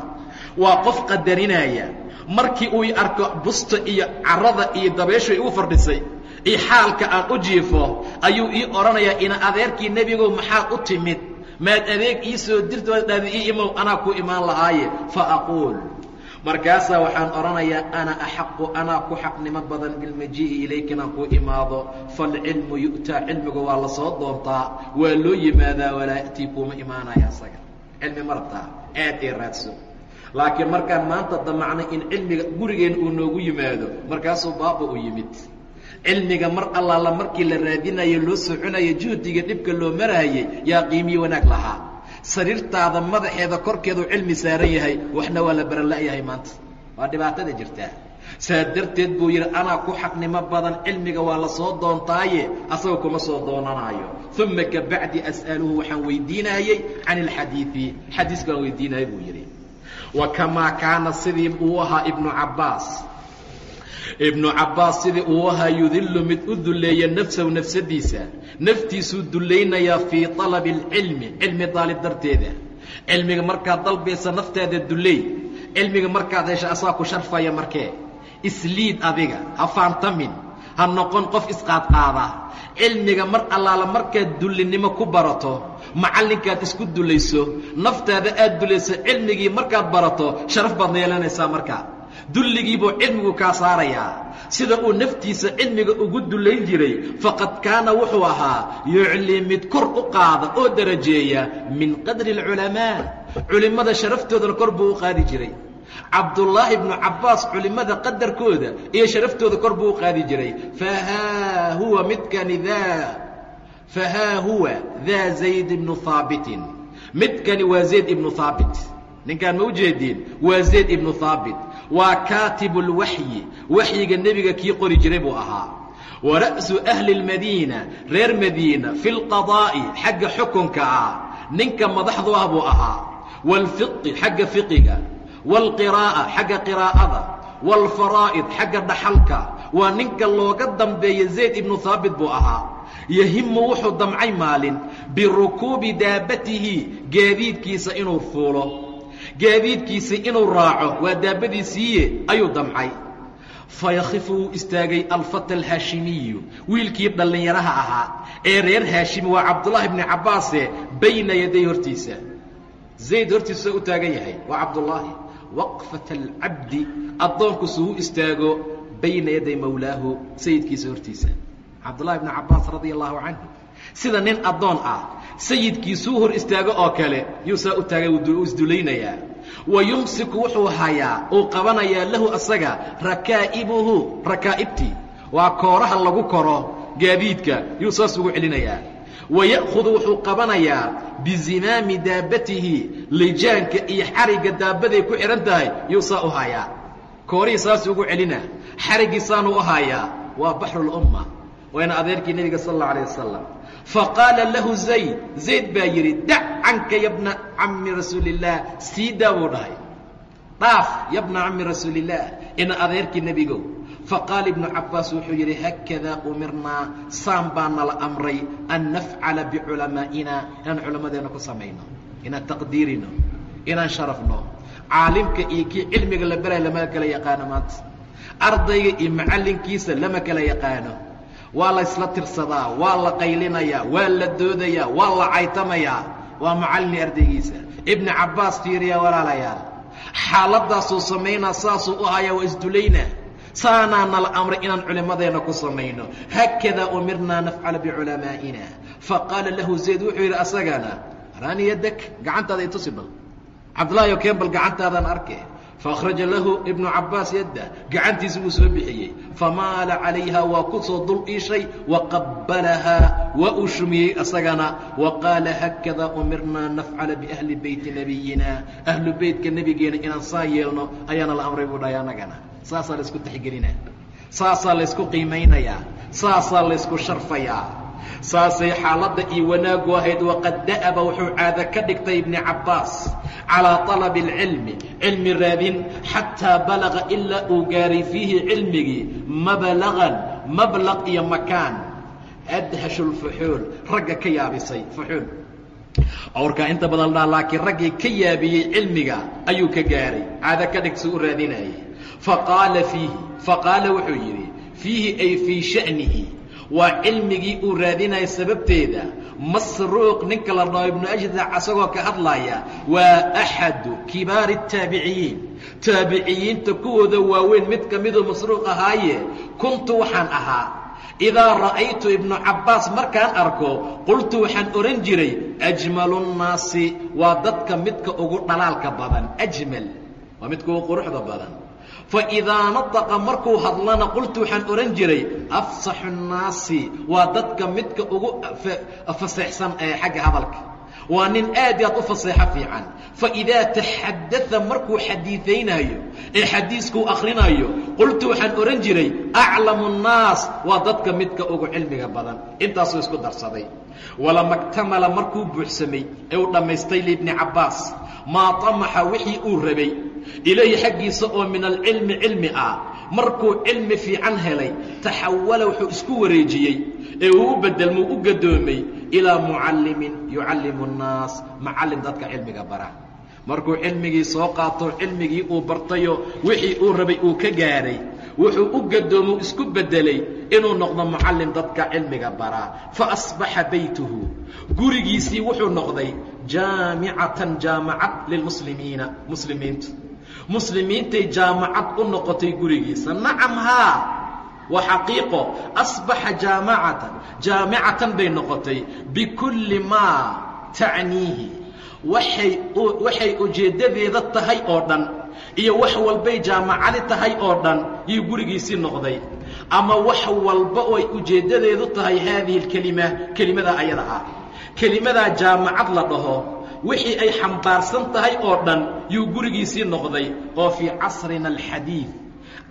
Waa qof qadarinaya. Markii uu arko busta iyo carada iyo dabayshu igu fardhisay iyo xaalka aan u jiifo ayuu ii odhanayaa ina adeerkii nebigow maxaad u timid? Maad adeeg ii soo dirta dhahda ii imow anaa ku imaan lahaaye. Fa aquul markaasaa waxaan odhanayaa ana axaqu anaa ku xaqnimo badan bilmajii'i ilayka inaan kuu imaado. Falcilmu yu'taa cilmiga waa la soo doontaa. Waa loo yimaadaa walaa ya'tii kuuma imaanaya asaga cilmi ma rabtaa aad ee raadso. Laakiin markaan maanta damacnay in cilmiga gurigeen uu noogu yimaado markaasuu baaba u yimid. Cilmiga mar allaala markii la raadinayo loo soconayo juhdiga dhibka loo maraayay yaa qiimiye wanaag lahaa sariirtaada madaxeeda korkeeduu cilmi saaran yahay waxna waa la baranla'yahay maanta. Waa dhibaatada jirtaa. Saa darteed buu yidhi anaa ku xaqnimo badan cilmiga waa la soo doontaaye asagoo kuma soo doonanaayo. Uma kabacdi as'aluhu waxaan weydiinaayey can alxadiidi xadiiska waan weydiinayay buu yidhi. Wa kamaa kaana sidii uu ahaa ibnu cabbaas ibnu cabbaas sidii uu ahaa yudillu mid u dulleeya nafsahu nafsadiisa. Naftiisuu dullaynayaa fii talabi alcilmi cilmi daalib darteeda. Cilmiga markaad dalbaysa naftaada dulley cilmiga markaad hesha asaa ku sharfaya markee isliid adiga ha faantamin. Ha noqon qof isqaadqaada cilmiga mar allaala markaad dullinimo ku barato macallinkaad isku dulayso naftaada aad dulayso cilmigii markaad barato sharaf baad yeelanaysaa markaa dulligiibuu cilmigu kaa saarayaa. Sida uu naftiisa cilmiga ugu dullayn jiray faqad kaana wuxuu ahaa yuclii mid kor u qaada oo darajeeya min qadri alculamaa. Culimmada sharaftoodan kor buu u qaadi jiray. Cabdullaahi bnu cabbaas culimmada qadarkooda iyo sharaftooda kor buu u qaadi jiray. Fahaa huwa midkani daa fahaa huwa daa zayd ibnu haabitin midkani waa zayd ibnu haabit ninkaan ma u jeediin waa zayd ibnu haabit waa kaatibu lwaxyi waxyiga nebiga kii qori jiray buu ahaa wa ra'su ahli اlmadiina reer madiina fi lqadaa'i xagga xukunka ah ninka madaxdu ah buu ahaa wاlfiqi xagga fiqiga wاlqiraa'a xagga qiraa'ada wاlfaraa'id xagga dhaxalka waa ninka looga dambeeya zayd ibnu haabit buu ahaa yahimu wuxuu damcay maalin birukuubi daabatihi gaadiidkiisa inuu fuulo gaadiidkiisa inuu raaco waa daabadiisiiye ayuu damcay. Fayakhifu wuu istaagay alfata alhaashimiyu wiilkii dhallinyaraha ahaa ee reer haashimi waa cabdullaahi bni cabbaase bayna yaday hortiisa. Zayd hortiisa u taagan yahay waa cabdullaahi waqfata alcabdi addoonku suu istaago bayna yaday mawlaahu sayidkiisa hortiisa. Cabdullahi bni cabbaas radia allahu canhu. Sida nin addoon ah sayidkiisuu hor istaago oo kale yuu saa u taagay isdulaynayaa wa yumsiku wuxuu hayaa uu qabanayaa lahu asaga rakaa'ibuhu rakaa'ibtii. Waa kooraha lagu koro gaadiidka yuu saas ugu celinayaa wa ya'khudu wuxuu qabanayaa bizimaami daabatihi lijaanka iyo xarigga daabbaday ku xidhan tahay yuu saa u hayaa. Koorihii saasuu ugu celinaa xariggiisaanuu u hayaa. Waa baxrulumma wayna adeerkii nebiga sal alla alayh wasalam faqaala lahu zayd zayd baa yidhi dac canka yabna cammi rasuulillaah sii daa buu dhahay dhaaf yabna cammi rasuulillaah ina adeerkii nebigow faqaala ibnu cabbaas wuxuu yidhi haakadaa umirnaa saan baa nala amray an nafcala biculamaa'ina inaan culammadeenna ku samayno inaan taqdiirino inaan sharafno caalimka iyo kii cilmiga la baraya lama kala yaqaano maanta ardayga iyo macallinkiisa lama kala yaqaano waa la ysla tirsadaa waa la qaylinayaa waa la doodayaa waa la caytamayaa. Waa macallini ardaygiisa. Ibnu cabbaas fiiriya walaalayaal xaaladdaasuu samaynaa saasuu u hayaa waa isdulaynaa saanaa nala amray inaan culimmadeenna ku samayno. Haakadaa umirnaa nafcala biculamaa'ina. Faqaala lahu zayd wuxuu yidhi asagana raani yadak gacantaada itusi bal. Cabdullaahi keen bal gacantaadaan arke faأkhraja lahu ibnu cabbaas yadda gacantiisa wuu soo bixiyey famaala calayha waa ku soo dul iishay waqabbalahaa waa uu shumiyey asagana waqaala haakadaa umirnaa nafcala biahli beyti nabiyina ahlu beytka nebigeena inaan saa yeelno ayaana la amray buu dhahay annagana saasaa laysku taxgelinaa saasaa laysku qiimaynayaa saasaa laysku sharfayaa saasay xaaladda iyo wanaaggu ahayd waqad da'aba wuxuu caado ka dhigtay ibni cabbaas calىa طalabi اlcilmi cilmi raadin xataa balaga ilaa uu gaaray fiihi cilmigii mablagan mablaq iyo makaan adhashu اlfuxuul ragga ka yaabisay fuxuul awrkaa inta badan dhaa laakiin raggii ka yaabiyey cilmiga ayuu ka gaaray caado ka dhigta u raadinayay faqaala fiihi faqaala wuxuu yidhi fiihi ay fii sha'nihi waa cilmigii uu raadinaya sababteeda masruuq ninka la dhaho ibnu ajdac asagoo ka hadlaya waa axadu kibaari الtaabiciyiin taabiciyiinta kuwooda waaweyn mid ka miduu masruuq ahaaye kuntu waxaan ahaa idaa ra'aytu ibnu cabbaas markaan arko qultu waxaan odhan jiray ajmalu الnaasi waa dadka midka ugu dhalaalka badan ajmal waa midka ugu quruxda badan faidaa nataqa markuu hadlana qultu waxaan odhan jiray afsaxu nnaasi waa dadka midka ugu faseexsan ee xagga hadalka. Waa nin aad i aad u faseexo fiican. Faidaa taxadaa markuu xadiiaynaayo ee xadiiskuu akhrinayo qultu waxaan odhan jiray aclamu nnaas waa dadka midka ugu cilmiga badan. Intaasuu isku darsaday. Walama ktamala markuu buuxsamay ee uu dhammaystay liibni cabbaas maa tamaxa wixii uu rabay. Ilayhi xaggiisa oo min alcilmi cilmi ah markuu cilmi fiican helay taxawala wuxuu isku wareejiyey ee uu u bedelmuu u gadoomay ilaa mucallimin yucallimu nnaas macallin dadka cilmiga bara. Markuu cilmigii soo qaato cilmigii uu bartayo wixii uu rabay uu ka gaadhay wuxuu u gadoomuu isku bedelay inuu noqdo mucallim dadka cilmiga baraa fa asbaxa baytuhu. Gurigiisii wuxuu noqday jaamicatan jaamacad lilmuslimiina. Muslimiinta muslimiintay jaamacad u noqotay gurigiisa. Nacam haa waa xaqiiqo asbaxa jaamacatan. Jaamicatan bay noqotay. Bikulli maa tacniihi waxay waxay ujeeddadeeda tahay oo dhan iyo wax walbay jaamacadi tahay oo dhan yuu gurigiisii noqday. Ama wax walba oo ay ujeeddadeedu tahay haadihi alkelima kelimadaa ayada ah kelimadaa jaamacad la dhaho wixii ay xambaarsan tahay oo dhan yuu gurigiisii noqday. Oo fii casrina alxadiid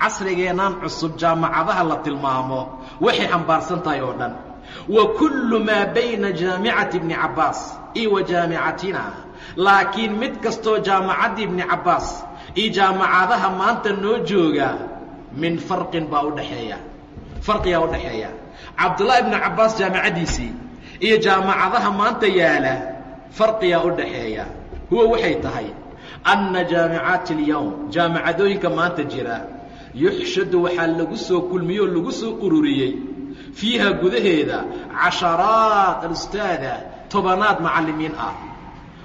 casrigeennaan cusub jaamacadaha la tilmaamo waxay xambaarsan tahay oo dhan. Wa kullu maa bayna jaamicati ibni cabbaas iyo wa jaamicatina laakiin mid kastoo jaamacadda ibni cabbaas iyo jaamacadaha maanta noo jooga min farqin baa udhaxeeya farqigaa udhaxeeya cabdullaahi ibnu cabbaas jaamacaddiisii iyo jaamacadaha maanta yaalla farqigaa udhaxeeya huwa waxay tahay anna jaamicaati alyowm jaamacadooyinka maanta jira yuxshadu waxaa lagu soo kulmiyey oo lagu soo ururiyey fiiha gudaheeda casharaat alustaada tobanaad macallimiin ah.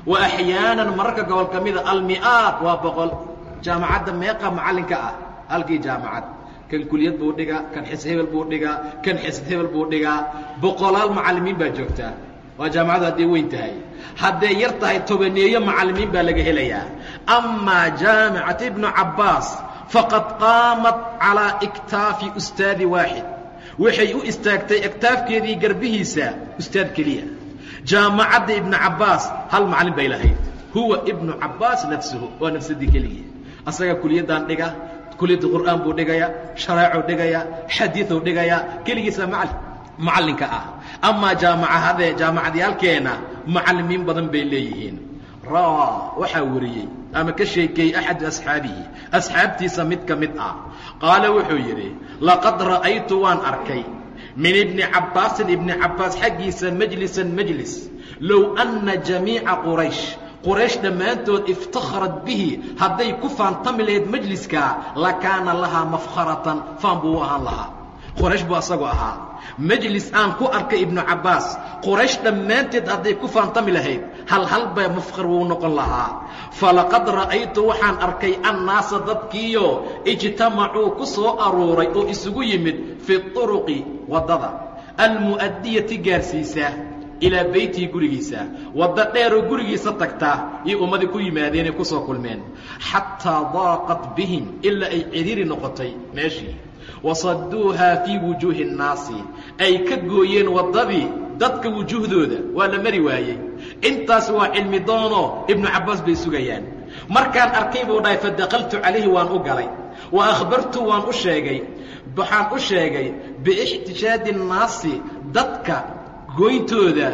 Wa axyaanan mararka gobol ka mida almi'aad waa boqol jaamacadda meeqa macallinka ah halkii jaamacad. Kan kuliyad buu dhigaa kan xis hebel buu dhigaa kan xisd hebel buu dhigaa boqolaal macallimiin baa joogtaa waa jaamacaddu hadday weyn tahay. Hadday yar tahay tobaneeyo macallimiin baa laga helayaa. Amaa jaamicat ibnu cabbaas faqad qaamat calaa iktaafi ustaadi waaxid. Waxay u istaagtay iktaafkeedii garbihiisa ustaad keliya. Jaamacadda ibnu cabbaas hal macallin bay lahayd. Huwa ibnu cabbaas nafsuhu waa nafsadii keligii asaga kuliyaddan dhiga kuliyadda qur'aan buu dhigaya shareecuu dhigaya xadiiuu dhigaya keligiisa macali macallinka ah. Amaa jaamacahadee jaamacadyaalkeena macallimiin badan bay leeyihiin. Raa waxaa wariyey ama ka sheekeeyey axadu asxaabihi. Asxaabtiisa mid ka mid ah. Qaala wuxuu yidhi laqad ra'aytu waan arkay min ibni cabbaasin ibni cabbaas xaggiisa majlisan majlis low anna jamiica quraysh quraysh dhammaantood iftakharat bihi hadday ku faantami lahayd majliskaa lakaana lahaa mafkharatan faan buu u ahaan lahaa. Quraysh buu asagu ahaa. Majlis aan ku arkay ibnu cabbaas quraysh dhammaanteed hadday ku faantami lahayd hal hal baa mafkhar wuu noqon lahaa. Falaqad ra'aytu waxaan arkay annaasa dadkiiyo ijtamacuu ku soo aruuray oo isugu yimid fi turuqi waddada. Almu'adiyati gaarsiisa ilaa beytihi gurigiisa wadda dheeroo gurigiisa tagtaa iyo ummadii ku yimaadeenay ku soo kulmeen. Xataa daaqat bihim ilaa ay cidhiiri noqotay meeshii. Wasadduuhaa fii wujuuhi nnaasi. Ay ka gooyeen waddadii dadka wujuuhdooda waa la mari waayey. Intaas waa cilmi doono ibnu cabbaas bay sugayaan. Markaan arkay buu dhahay fadakhaltu calayhi waan u galay. Wa akhbartu waan u sheegay. Waxaan u sheegay biixtishaadi nnaasi dadka goyntooda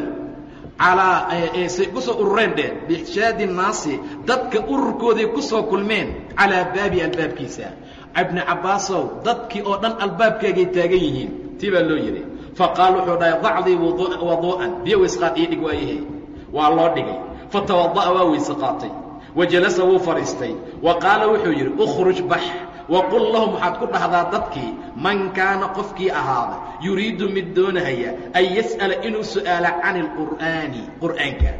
calaa say ku soo urureen dheh biixtishaadi nnaasi dadka ururkooday ku soo kulmeen calaa baabi albaabkiisa. Ibni cabbaasow dadkii oo dhan albaabkaagay taagan yihiin tii baa loo yidhi faqaal wuxuu dhahay dacdii waduu'an biyo waysqaad ii dhig waayahe waa loo dhigay. Fatawada'a waa weyse qaatay wa wuu fadhiistay. Wa qaala wuxuu yidhi ukhruj bax waqul lahum waxaad ku dhahdaa dadkii man kaana qofkii ahaada yuriidu mid doonahaya an yas'ala inuu su'aalo can alqur'aani qur'aanka.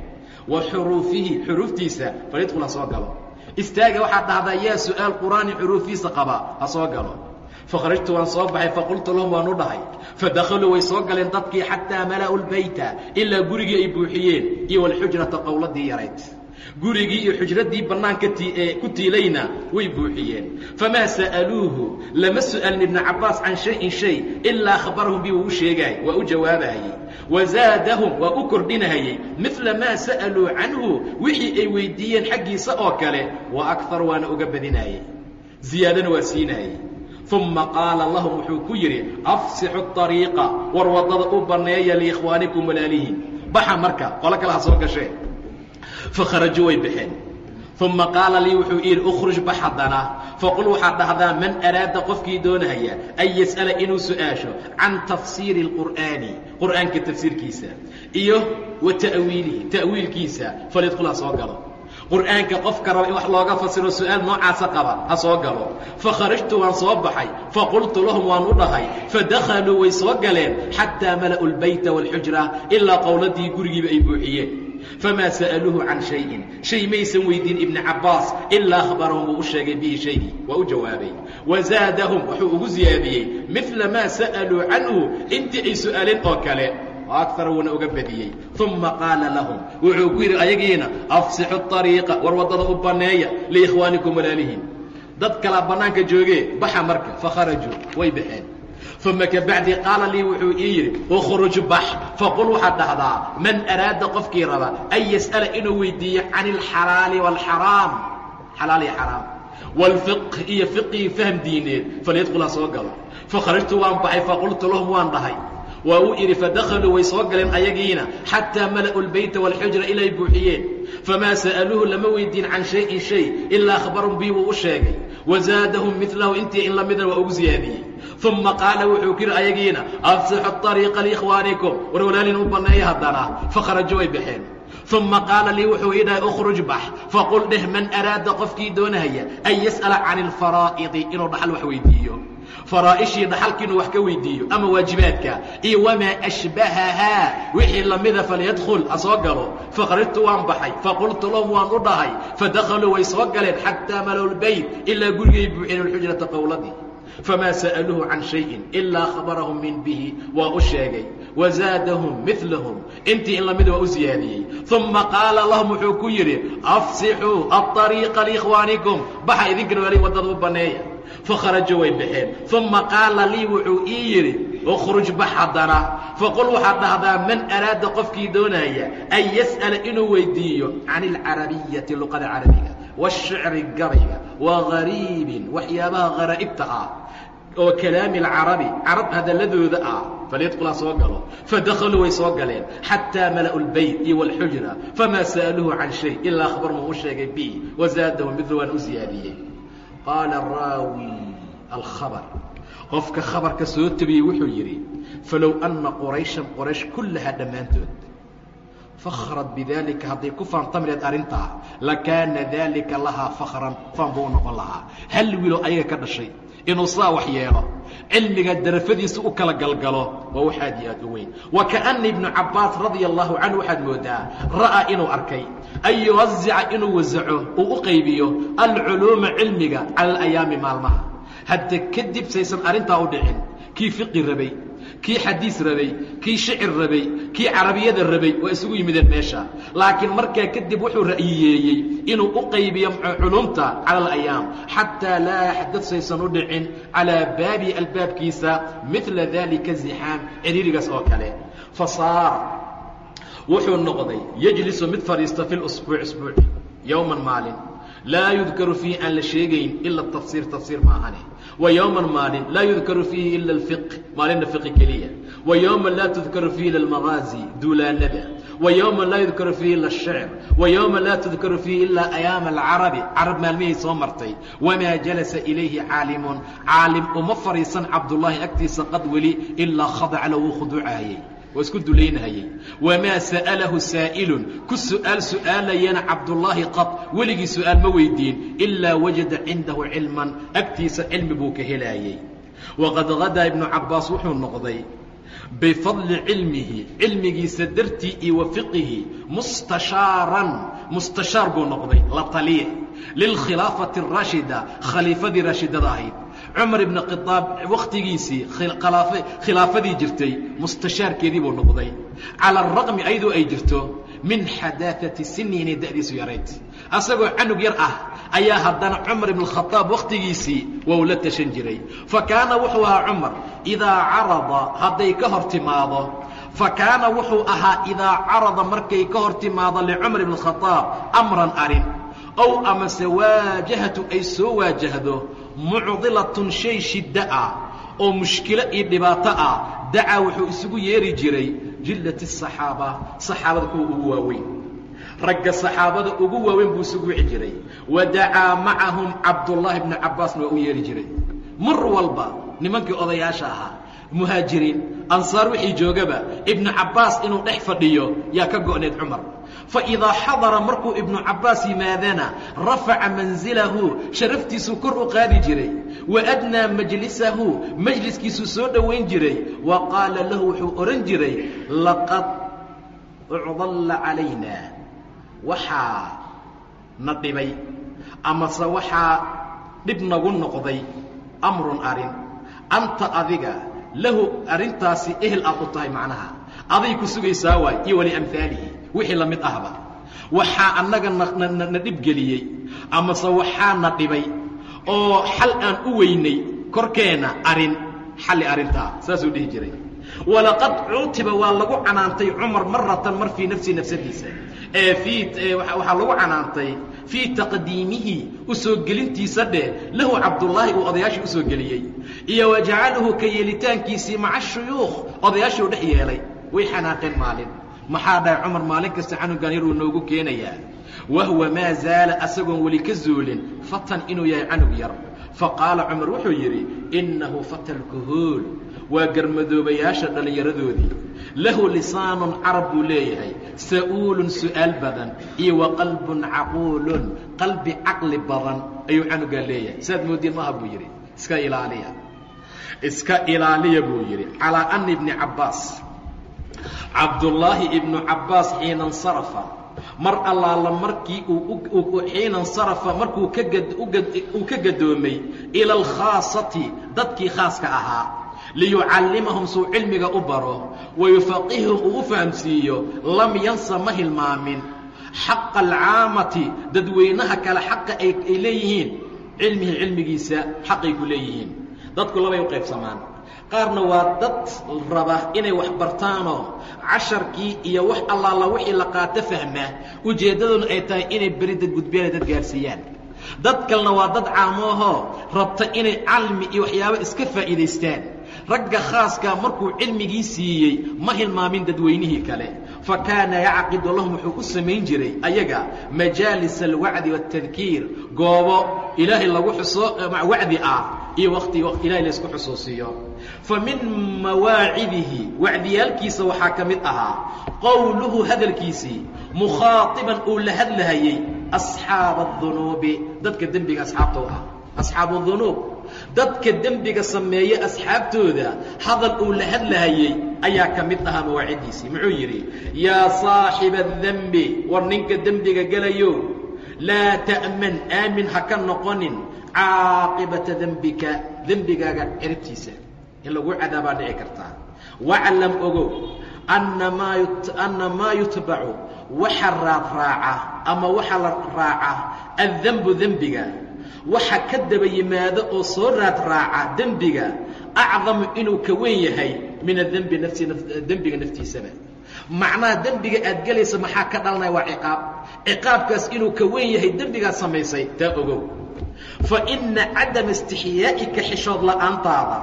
Wa xuruufihi xuruuftiisa falyadkhul ha soo galo. Istaaga waxaad dhahdaa yaa su'aal qur'aani xuruufiisa qaba ha soo galo. Fakharajtu waan soo baxay faqultu lahum waan u dhahay fadakhaluu way soo galeen dadkii xataa mala'u lbayta ilaa gurigii ay buuxiyeen. Iyo walxujrata qowladii yarayd gurigii iyo xujraddii bannaanka ku tiilayna way buuxiyeen. Famaa sa'aluuhu lama su'alin ibna cabbaas can shayin shay ilaa akhbarahum bi wuu u sheegaay waa u jawaabahayey. Wazaadahum waa u kordhinahayey. Midla maa sa'aluu canhu wixii ay weyddiiyeen xaggiisa oo kale wa akar waana uga badinaayey ziyaadana waa siinaayey uma qaala lahum wuxuu ku yidhi afsixu طariiqa war waddada u banneeya liikhwaanikum walaalihiin baxa marka qolo kale ha soo gashee fakharajuu way baxeen uma qaala lii wuxuu yidhi ukhruj bax haddana faqul waxaad dhahdaa man araada qofkii doonahaya an yas'ala inuu su'aasho can tafsiiri اlqur'aani qur'aanka tafsiirkiisa iyo wa ta'wiilihi ta'wiilkiisa falyadkhul ha soo galo qur'aanka qofka raba in wax looga fasiro su'aal noocaasa qaba ha soo galo fakharajtu waan soo baxay faqultu lahum waan u dhahay fadakhaluu way soo galeen xataa mala'u اlbayta wاlxujra ilaa qowladii gurigiiba ay buuxiyeen famaa sa'aluuhu can shayin shay maysan weydiin ibni cabbaas ilaa akhbarahum wuu u sheegay bihi shaygii waa u jawaabay wazaadahum wuxuu ugu ziyaadiyey midla maa sa'aluu canhu intii ay su'aaleen oo kale akara wuuna uga badiyey uma qaala lahum wuxuu ku yidhi ayagiina afsixu طariiqa war waddada u banneeya liikhwaanikum walaalihiin dad kalaa bannaanka joogee baxa marka fakharajuu way baxeen uma kabacdi qaala lii wuxuu ii yidhi ukhruj bax faqul waxaad dhahdaa man araada qofkii raba an yas'ala inuu weydiiyo can alxalaali wاlxaraam xalaal iyo xaraam wاlfiq iyo fiqii fahm diineed falyadkhul ha soo galo fakharajtu waan baxay faqultu lahum waan dhahay waa uu idhi fadakhaluu way soo galeen ayagiina xataa mala'u lbayta wاlxujra ilay buuxiyeen famaa sa'aluuhu lama weydiin can shayin shay ilaa akhbarahum bii wuu u sheegay wazaadahum milahu intii in lamidna waa ugu ziyaadiyey uma qaala wuxuu ku yidhi ayagiina afsixu طariiqa liikhwaanikum war walaalin u banneeya haddana fakharaju way baxeen uma qaala lii wuxuu ii dhahay ukhruj bax faqul dheh man araada qofkii doonahaya an yas'ala can اlfaraa'idi inuu dhaxal wax weydiiyo faraa'ishii dhaxalki inuu wax ka weydiiyo ama waajibaadka iyo wamaa ashbahahaa wixii lamida falyadkhul ha soo galo. Fakharajtu waan baxay faqultu lahum waan u dhahay fadakhaluu way soo galeen xataa malow lbayt ilaa gurigay buuxeen alxujrata qowladii famaa sa'aluuhu can shayin ilaa khabarahum min bihi waa u sheegay wazaadahum milahum intii in lamida waa u ziyaadiyey uma qaala lahum wuxuu ku yidhi afsixuu aطariiqa liikhwaanikum baxa idinkana wali waddada u banneeya fakharajuu way baxeen uma qaala lii wuxuu ii yidhi ukhruj bax haddana faqul waxaad dhahdaa man araada qofkii doonaya an yas'ala inuu weydiiyo can alcarabiyati luqada carabiga washicri gabayga wa gariibin waxyaabaha haraa'ibta ah oo kalaami alcarabi carab hadalladooda ah falyadkhul ha soo galo fadakhaluu way soo galeen xataa mala'u lbayt iyo wاlxujra famaa sa'aluuhu can shay ilaa akhbarmu u sheegay bi wazaadahu midlu waan u ziyaadiyey qaala raawi alkhabr qofka khabarka soo tebiyey wuxuu yidhi falow anna qurayshan qoraysh kullahaa dhammaantood fakhrad bidaalika hadday ku faantami laheed arrintaa lakaana daalika lahaa fakran faan buu noqon lahaa. Hal wiilo ayaga ka dhashay inuu saa wax yeelo cilmiga darafadiisa u kala galgalo waa wax aad iyo aad u weyn. Wa kaأna ibnu cabaas radia allahu canhu waxaad moodaa ra'aa inuu arkay an yuwazica inuu wasaco uu u qaybiyo alculuuma cilmiga cala alayaami maalmaha. Hadda kadib saysan arrintaa u dhicin kii fiqi rabay kii xadiis rabay kii shicir rabay kii carabiyada rabay waa isugu yimideen meesha. Laakiin markaa kadib wuxuu ra'yiyeeyey inuu u qaybiyo culumta cala alayaam xataa laa xadad saysan u dhicin calaa baabi albaabkiisa midla dalika zixaam ciriirigaas oo kale. Fasaar wuxuu noqday yejlisu mid fadhiista fi lusbuuc isbuuci yowman maalin. Laa yudkaru fiihi aan la sheegayn ila tafsiir tafsiir maahane wa yowman maalin laa yudkaru fiihi ila alfiq maalinna fiqi keliya. Wa yowman laa tudkaru fiihi ila almagaazi duulaanada. Wa yowman laa yudkaru fiihi ila ashicr wa yowman laa tudkaru fiihi ilaa ayaama alcarabi carab maalmihii soo martay. Wamaa jalasa ilayhi caalimun. Caalim uma fadhiisan cabdullaahi agtiisa qad weli ilaa khadaca lowuu khuduucaayey waa isku dulaynahayey wamaa sa'alahu saa'ilun ku su'aal su'aalayana cabdullaahi qad weligii su'aal ma weydiin ilaa wajada cindahu cilman agtiisa cilmi buu ka helaayey waqad hadaa ibnu cabbaas wuxuu noqday bifadli cilmihi cilmigiisa dartii iyo wa fiqihi mustashaaran mustashaar buu noqday la taliye lilkhilaafati araashida khaliifadii raashidada ahayd cumar ibni khitaab wakhtigiisii khilaafadii jirtay mustashaarkeedii buu noqday. Cala araqmi ayadoo ay jirto min xadaafati sini inay da'diisu yarayd asagoo canug yar ah ayaa haddana cumar ibn khadaab wakhtigiisii waa uu la tashan jiray. Fa kaana wuxuu ahaa cumar idaa carada hadday ka hor timaado. Fa kaana wuxuu ahaa idaa carada markay ka hor timaado licumar ibn khadaab amran arrin ow amase waajahatu ay soo waajahdo mucdilatun shay shiddo ah oo mushkilo iyo dhibaato ah dacaa wuxuu isugu yeeri jiray jillat asaxaaba saxaabada kuwa ugu waaweyn. Ragga saxaabada ugu waaweyn buu isugu wici jiray. Wa dacaa macahum cabdullaahi bnu cabbaasna waa u yeedhi jiray. Mar walba nimankii odayaasha ahaa muhaajiriin ansaar wixii joogaba ibnu cabbaas inuu dhex fadhiyo yaa ka go'need cumar fa idaa xadara markuu ibnu cabbaas yimaadana rafaca mansilahu sharaftiisuu kor u qaadi jiray wa adnaa majlisahu majliskiisuu soo dhowayn jiray wa qaala lahu wuxuu odhan jiray laqad ucdalla calayna waxaa na dhibay amase waxaa dhib nagu noqday amrun arrin anta adiga lahu arrintaasi ehel aad u tahay macnaha aday ku sugaysaa waay iyo waliamhaalihi wixii la mid ahba. Waxaa annaga nana dhibgeliyey amase waxaa na dhibay oo xal aan u weynay korkeenna arrin xalli arrintaa saasuu dhihi jiray. Walaqad cuutiba waa lagu canaantay cumar maratan mar fii nafsihi nafsadiisa. Ee fii waxaa lagu canaantay fii taqdiimihi u soo gelintiisa dheh lahu cabdullaahi uu odayaashii u soo geliyey. Iyo wa jacaluhu ka yeelitaankiisii maca shuyuukh odayaashii u dhex yeelay. Way xanaaqeen maalin maxaa dhahay cumar maalin kasta canugan yar uu noogu keenayaa? Wahuwa maa zaala asagoon weli ka zuulin fatan inuu yahay canug yar. Faqaala cumar wuxuu yidhi innahu fata lkuhuul waa garmadoobayaasha dhallinyaradoodii lahu lisaanun carab buu leeyahay sa'uulun su'aal badan iyo wa qalbun caquulun qalbi caqli badan ayuu canugaa leeyahay. Saad moodiin maaha buu yidhi iska ilaaliya. Iska ilaaliya buu yidhi calaa ana ibni cabbaas cabdullaahi ibnu cabbaas xiina nsarafa mar allaala markii uu xiina nsarafa markuu uu ka gadoomay ila alkhaasati dadkii khaaska ahaa liyucallimahum suu cilmiga u baro wayufaqihum uu u fahamsiiyo lam yansa ma hilmaamin. Xaqa alcaamati dadweynaha kale xaqa ay leeyihiin. Cilmihi cilmigiisa xaqay ku leeyihiin. Dadku labay u qaybsamaan qaarna waa dad raba inay wax bartaanoo casharkii iyo wax allaala wixii la qaato fahma ujeeddaduna ay tahay inay berida gudbiyaan dad gaarsiiyaan. Dad kalena waa dad caamoohoo rabta inay calmi iyo waxyaabo iska faa'iidaystaan. Ragga khaaskaa markuu cilmigii siiyey ma hilmaamin dadweynihii kale. Fa kaana yacqidu lahum wuxuu u samayn jiray ayaga majaalis alwacdi waاtadkiir goobo ilaahay lagu xuso wacdi ah iyo wakti ilahay laysku xusuusiyo. Fa min mawaacidihi wacdiyaalkiisa waxaa ka mid ahaa qowluhu hadalkiisii mukhaaiban uu la hadlahayey asxaaba adunuubi dadka dembiga asxaabta u ah asxaabu dunuub dadka dembiga sameeye asxaabtooda hadal uu la hadlahayey ayaa ka mid ahaa mawaaciddiisii muxuu yidhi yaa saaxiba adembi war ninka dembiga gelayo laa ta'man aamin ha ka noqonin caaqibata dembika dembigaaga ciribtiisa in lagu cadaabaa dhici kartaa. Waclam ogow anna maa yutbacu waxa raad raaca ama waxa la raaca addembu dembiga waxa ka daba yimaado oo soo raad raaca dembiga acdamu inuu ka weyn yahay min adembi nafsi dembiga naftiisaba macnaha dembiga aad gelaysa maxaa ka dhalanaya waa ciqaab. Ciqaabkaas inuu ka weyn yahay dembigaad samaysay taa ogow fa inna cadama istixyaa'ika xishood la'aantaada.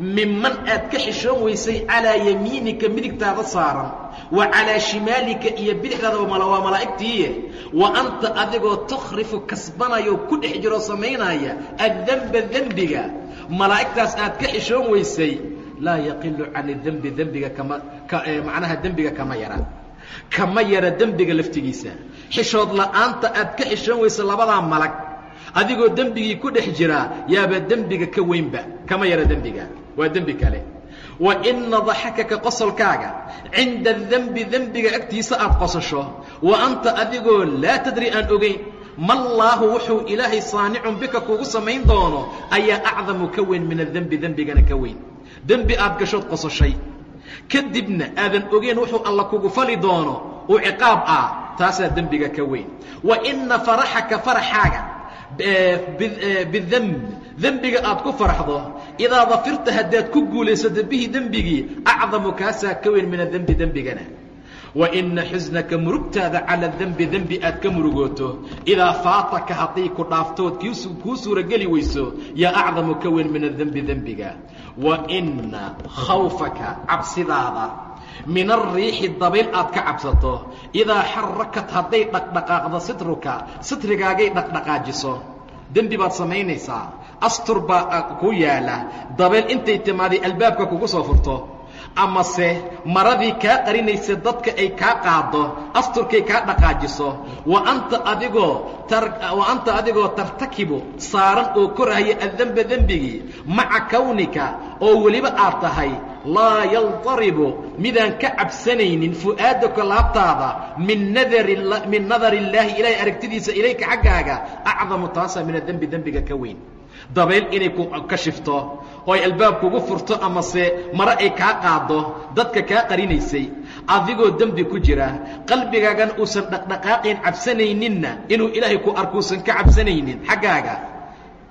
Miman aad ka xishoon weysay calaa yamiinika midigtaada saaran wa calaa shimaalika iyo bidixdaada waa malaa'igtiiye wa anta adigoo tukhrifu kasbanayoo ku dhex jiroo samaynaya addemba dembiga malaa'igtaas aad ka xishoon weysay laa yaqilu can dembi dembiga kama macnaha dembiga kama yara. Kama yara dembiga laftigiisa. Xishood la'aanta aad ka xishoon weysa labadaa malag adigoo dembigii ku dhex jiraa yaaba dembiga ka weynba kama yara dembiga. Waa dembi kale. Wa ina daxakaka qosolkaaga cinda dembi dembiga agtiisa aad qosasho wa anta adigoo laa tadri aan ogayn mallaahu wuxuu ilaahay saanicun bika kugu samayn doono ayaa acdamu ka weyn min adembi dembigana ka weyn. Dembi aad gashood qosashay. Kadibna aadan ogeyn wuxuu alla kugu fali doono uu ciqaab ah taasaa dembiga ka weyn. Wa ina faraxaka faraxaaga bidemb dembiga aad ku faraxdo idaa dafirta haddaad ku guulaysato bihi dembigii acdamu kaasaa ka weyn min adembi dembigana wa ina xusnaka murugtaada cala dembi dembi aad ka murugooto idaa faataka haddii ku dhaaftood kuu suurageli weyso yaa acdamu ka weyn min adembi dembiga wa ina khawfaka cabsidaada min alriixi dabayl aad ka cabsato. Idaa xarakat hadday dhaqdhaqaaqdo sitruka sitrigaagay dhaqdhaqaajiso. Dembi baad samaynaysaa. Astur baa ku yaalla. Dabayl intay timaaday albaabka kugu soo furto amase maradii kaa qarinaysa dadka ay kaa qaado asturkay kaa dhaqaajiso. Wa anta adigoo wa anta adigoo tartakibu saaran oo korahaya addemba dembigii maca kawnika oo weliba aad tahay. Laa yaltaribu midaan ka cabsanaynin fu'aadaka laabtaada min nadari min nadari illaahi ilaahay aragtidiisa ilayka xaggaaga acdamu taasa min adembi dembiga ka weyn dabayl inay ku kashifto oo ay albaab kugu furto amase mare ay kaa qaado dadka kaa qarinaysay adigoo dembi ku jira qalbigaagana uusan dhaqdhaqaaqayn cabsanayninna inuu ilaahay ku arkuusan ka cabsanaynin xaggaaga.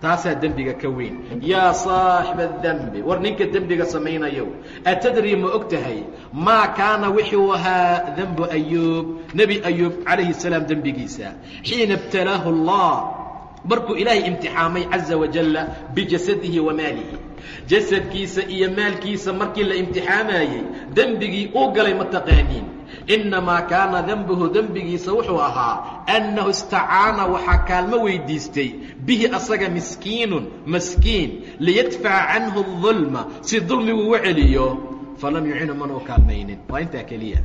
Taasaa dembiga ka weyn. Yaa saaxiba dembi war ninka dembiga samaynayow atadrii ma og tahay maa kaana wixuu ahaa dembu ayuub nebi ayuub calayhi salaam dembigiisa. Xiina ibtalaahu allah markuu ilaahay imtixaamay caza wajalla bijasadihi wa maalihi. Jasadkiisa iyo maalkiisa markii la imtixaamayey dembigii uu galay ma taqaaniin innamaa kaana dembuhu dembigiisa wuxuu ahaa annahu istacaana waxaa kaalmo weydiistay bihi asaga miskiinun maskiin liyadfaca canhu dulma si dulmigu uga celiyo falam yucinu manuu kaalmaynin. Waa intaa keliya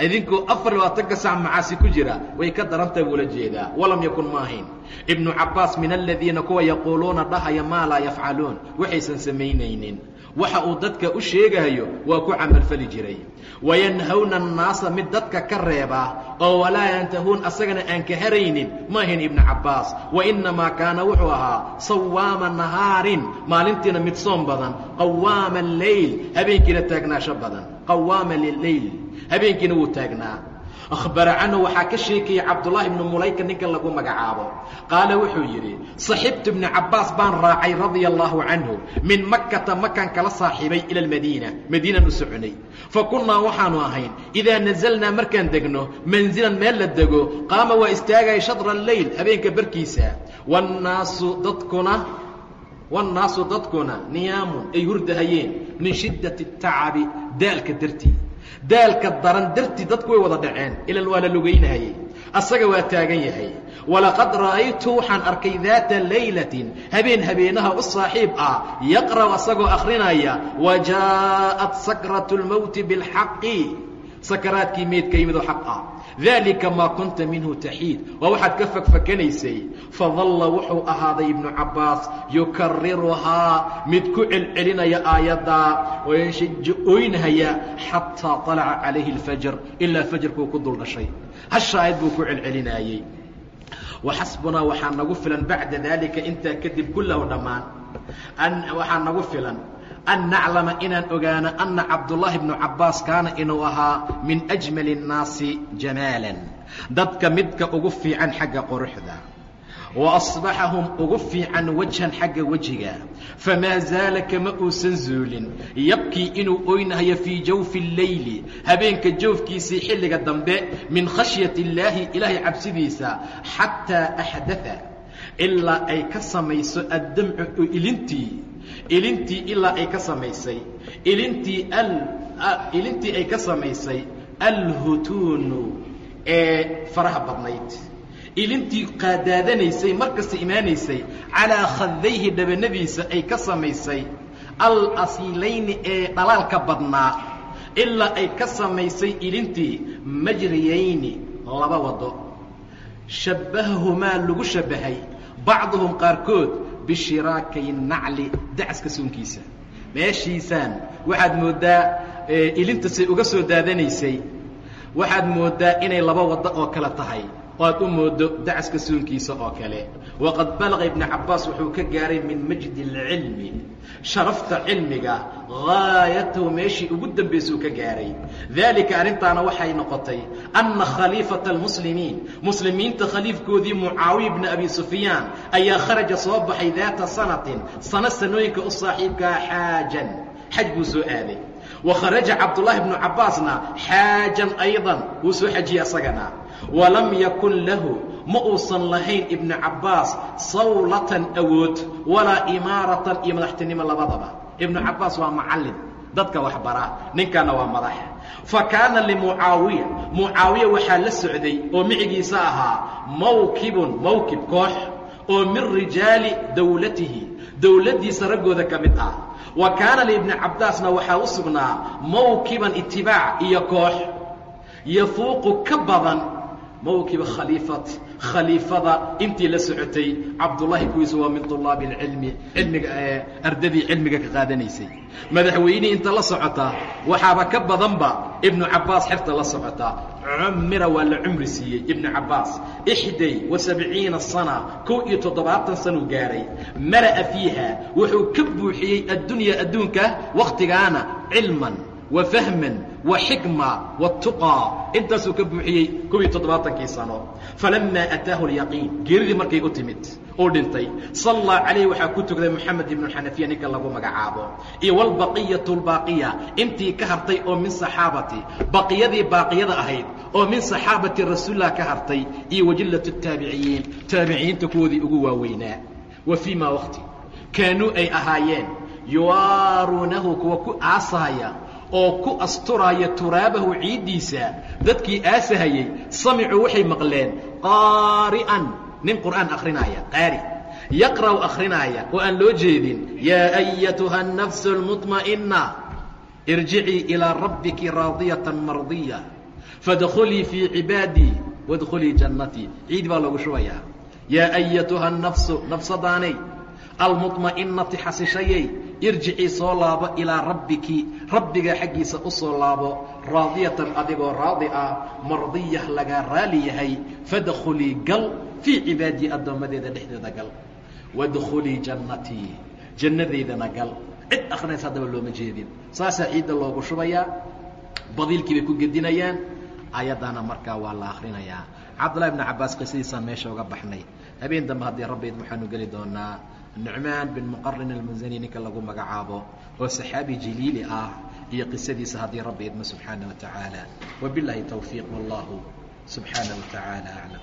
idinku afar labaatanka sac macaasi ku jira way ka darantahay buula jeedaa. Walam yakun ma ahayn ibnu cabbaas min aladiina kuwa yaquuluuna dhahaya maa laa yafcaluun waxaysan samaynaynin. Waxa uu dadka u sheegayo waa ku camalfali jiray. Wayanhawna annaasa mid dadka ka reeba oo walaa yantahuun asagana aan ka haraynin. Ma ahayn ibnu cabbaas. Wa innamaa kaana wuxuu ahaa sawaama nahaarin maalintiina mid soom badan. Qawaama alleyl habeenkiina taagnaasho badan. Qawaama lileyl habeenkiina wuu taagnaa. Akhbara canhu waxaa ka sheekayay cabdullaahi ibnu mulayka ninka lagu magacaabo. Qaala wuxuu yidhi saxibtu ibnu cabbaas baan raacay radia allaahu canhu min makkata makaan kala saaxiibay ila almadiina. Madiinaan u soconay. Fa kunnaa waxaanu ahayn idaa nasalnaa markaan degno manzilan meel la dego qaama waa istaagaya shadra alleyl habeenka barkiisa. Wannaasu dadkuna wannaasu dadkuna niyaamun ay hurdahayeen min shiddati tacabi daalka dartii daalka daran dartii dadku way wada dhaceen. Ilan waa la lugaynahayey asaga waa taagan yahay. Walaqad ra'aytu waxaan arkay daata laylatin. Habeen habeenaha u saaxiib ah. Yaqra'u asagoo akhrinaya wa jaa'at sakratu اlmowti biاlxaqi sakaraadkii meydka yimid oo xaq ah daalika maa kunta minhu taxiid waa waxaad ka fakfakanaysay fadalla wuxuu ahaaday ibnu cabbaas yukariruhaa mid ku celcelinaya aayaddaa wayanshiju oynhaya xataa طalaca calayhi اlfajr ilaa fajrkuu ku dul dhashay hasha aayad buu ku celcelinaayey waxasbunaa waxaa nagu filan bacda daalika intaa kadib kullahu dhammaan waxaa nagu filan an naclama inaan ogaano anna cabdullaahi bnu cabbaas kaana inuu ahaa min ajmali الnaasi jamaalan dadka midka ugu fiican xagga quruxda wa asbaxahum ugu fiican wajhan xagga wejiga famaa zaala kama uusan zuulin yabkii inuu oynahayo fii jawfi اlleyli habeenka jawfkiisii xilliga dambe min khashyati اllaahi ilaahay cabsidiisa xataa axdaa ilaa ay ka samayso addamcu ilintii ilintii ilaa ay ka samaysay ilintii ilintii ay ka samaysay alhutuunu ee faraha badnayd. Ilintii qaadaadanaysay markasta imaanaysay calaa khadayhi dhabanadiisa ay ka samaysay alasiilayni ee dhalaalka badnaa ilaa ay ka samaysay ilintii majriyayni laba wado. Shabbahahumaa lagu shabbahay bacduhum qaarkood bishiraakay nacli dacaska soonkiisa meeshiisaan waxaad mooddaa ilintasay uga soo daadanaysay waxaad mooddaa inay laba waddo oo kale tahay oo aad u mooddo dacaska soonkiisa oo kale. Waqad balaqa ibnu cabbaas wuxuu ka gaaray min majdi اlcilmi sharafta cilmiga gaayatahu meeshii ugu dambaysuu ka gaaray. Daalika arrintaana waxay noqotay anna khaliifata almuslimiin muslimiinta khaliifkoodii mucaawiya bni abi sufyaan ayaa kharaja soo baxay daata sanatin sano sanooyinka u saaxiibkaa xaajan xaj buu soo aaday wa kharaja cabdullaahi bnu cabbaasna xaajan aydan wuu soo xajiyey asagana walam yakun lahu ma uusan lahayn ibnu cabbaas sawlatan awood walaa imaaratan iyo madaxtinimo labadaba ibnu cabbaas waa macallin dadka waxbara ninkaana waa madax fa kaana limucaawiya mucaawiya waxaa la socday oo micigiisa ahaa mawkibun mawkib koox oo min rijaali dawlatihi dowladdiisa raggooda ka mid ah wa kaana liibni cabbaasna waxaa u sugnaa mawkiban itibaac iyo koox. Yafuuqu ka badan mawkiba khaliifat khaliifada intii la socotay cabdullaahi kuwiisu waa min طulaabi اlcilmi cilmiga ardadii cilmiga ka qaadanaysay. Madaxweynihii inta la socota waxaaba ka badanba ibnu cabbaas xerta la socota. Cumira waa la cumri siiyey ibnu cabbaas. Ixday wa sana kow iyo toddobaatan sanuu gaaray. Mala'a fiiha wuxuu ka buuxiyey addunya adduunka wakhtigaana cilman wa fahman wa xikma watuqaa intaasuu ka buuxiyey kob iyo toddobaatankii sano. Falamaa ataahu lyaqiin geeridii markay u timid uu dhintay. Sallaa calayh waxaa ku tukaday moxamed ibnu xanafiya ninka lagu magacaabo. Iyo walbaqiyatu lbaaqiya intii ka hartay oo min saxaabati. Baqiyadii baaqiyada ahayd oo min saxaabati rasuulillah ka hartay. Iyo wajillatu taabiciyiin taabiciyiinta kuwoodii ugu waaweynaa. Wa fii maa waqti. Kaanuu ay ahaayeen. Yuwaaruunahu kuwa ku aasahaya oo ku asturaaya turaabahu ciiddiisa dadkii aasahayey samicuu waxay maqleen qaari'an nin qur'aan akhrinaya qaari yaqra'u akhrinaya oo aan loo jeedin yaa ayatuha الnafsu اlmuطma'ina irjicii ilىa rabbiki raadiyatan mardiya fadkhulii fii cibaadii wadkhulii jannatii ciid baa loogu shubayaa yaa ayatuha الnafsu nafsadaanay almuطma'inati xasishayey irjicii soo laabo ilaa rabbiki rabbiga xaggiisa u soo laabo raadiyatan adigoo raadi ah mardiyah lagaa raali yahay fadkhulii gal fii cibaadii addoommadeeda dhexdeeda gal. Wadkhulii jannatii jannadeydana gal. Cid akrinaysa haddaba looma jeedin. Saasaa ciidda loogu shubayaa badiilkii bay ku gedinayaan ayaddaana markaa waa la akrinayaa cabdullahi bni cabbaas qisadiisaan meesha uga baxnay. Habeen dambe haddii rabbiid waxaanu geli doonaa nucmaan bin muqarin almanzani ninka lagu magacaabo oo saxaabi jiliili ah iyo qisadiisa haddii rabbi idmo subxaana wa tacaala wabiاllahi towfiiq wallahu subxaana wa tacaala aclam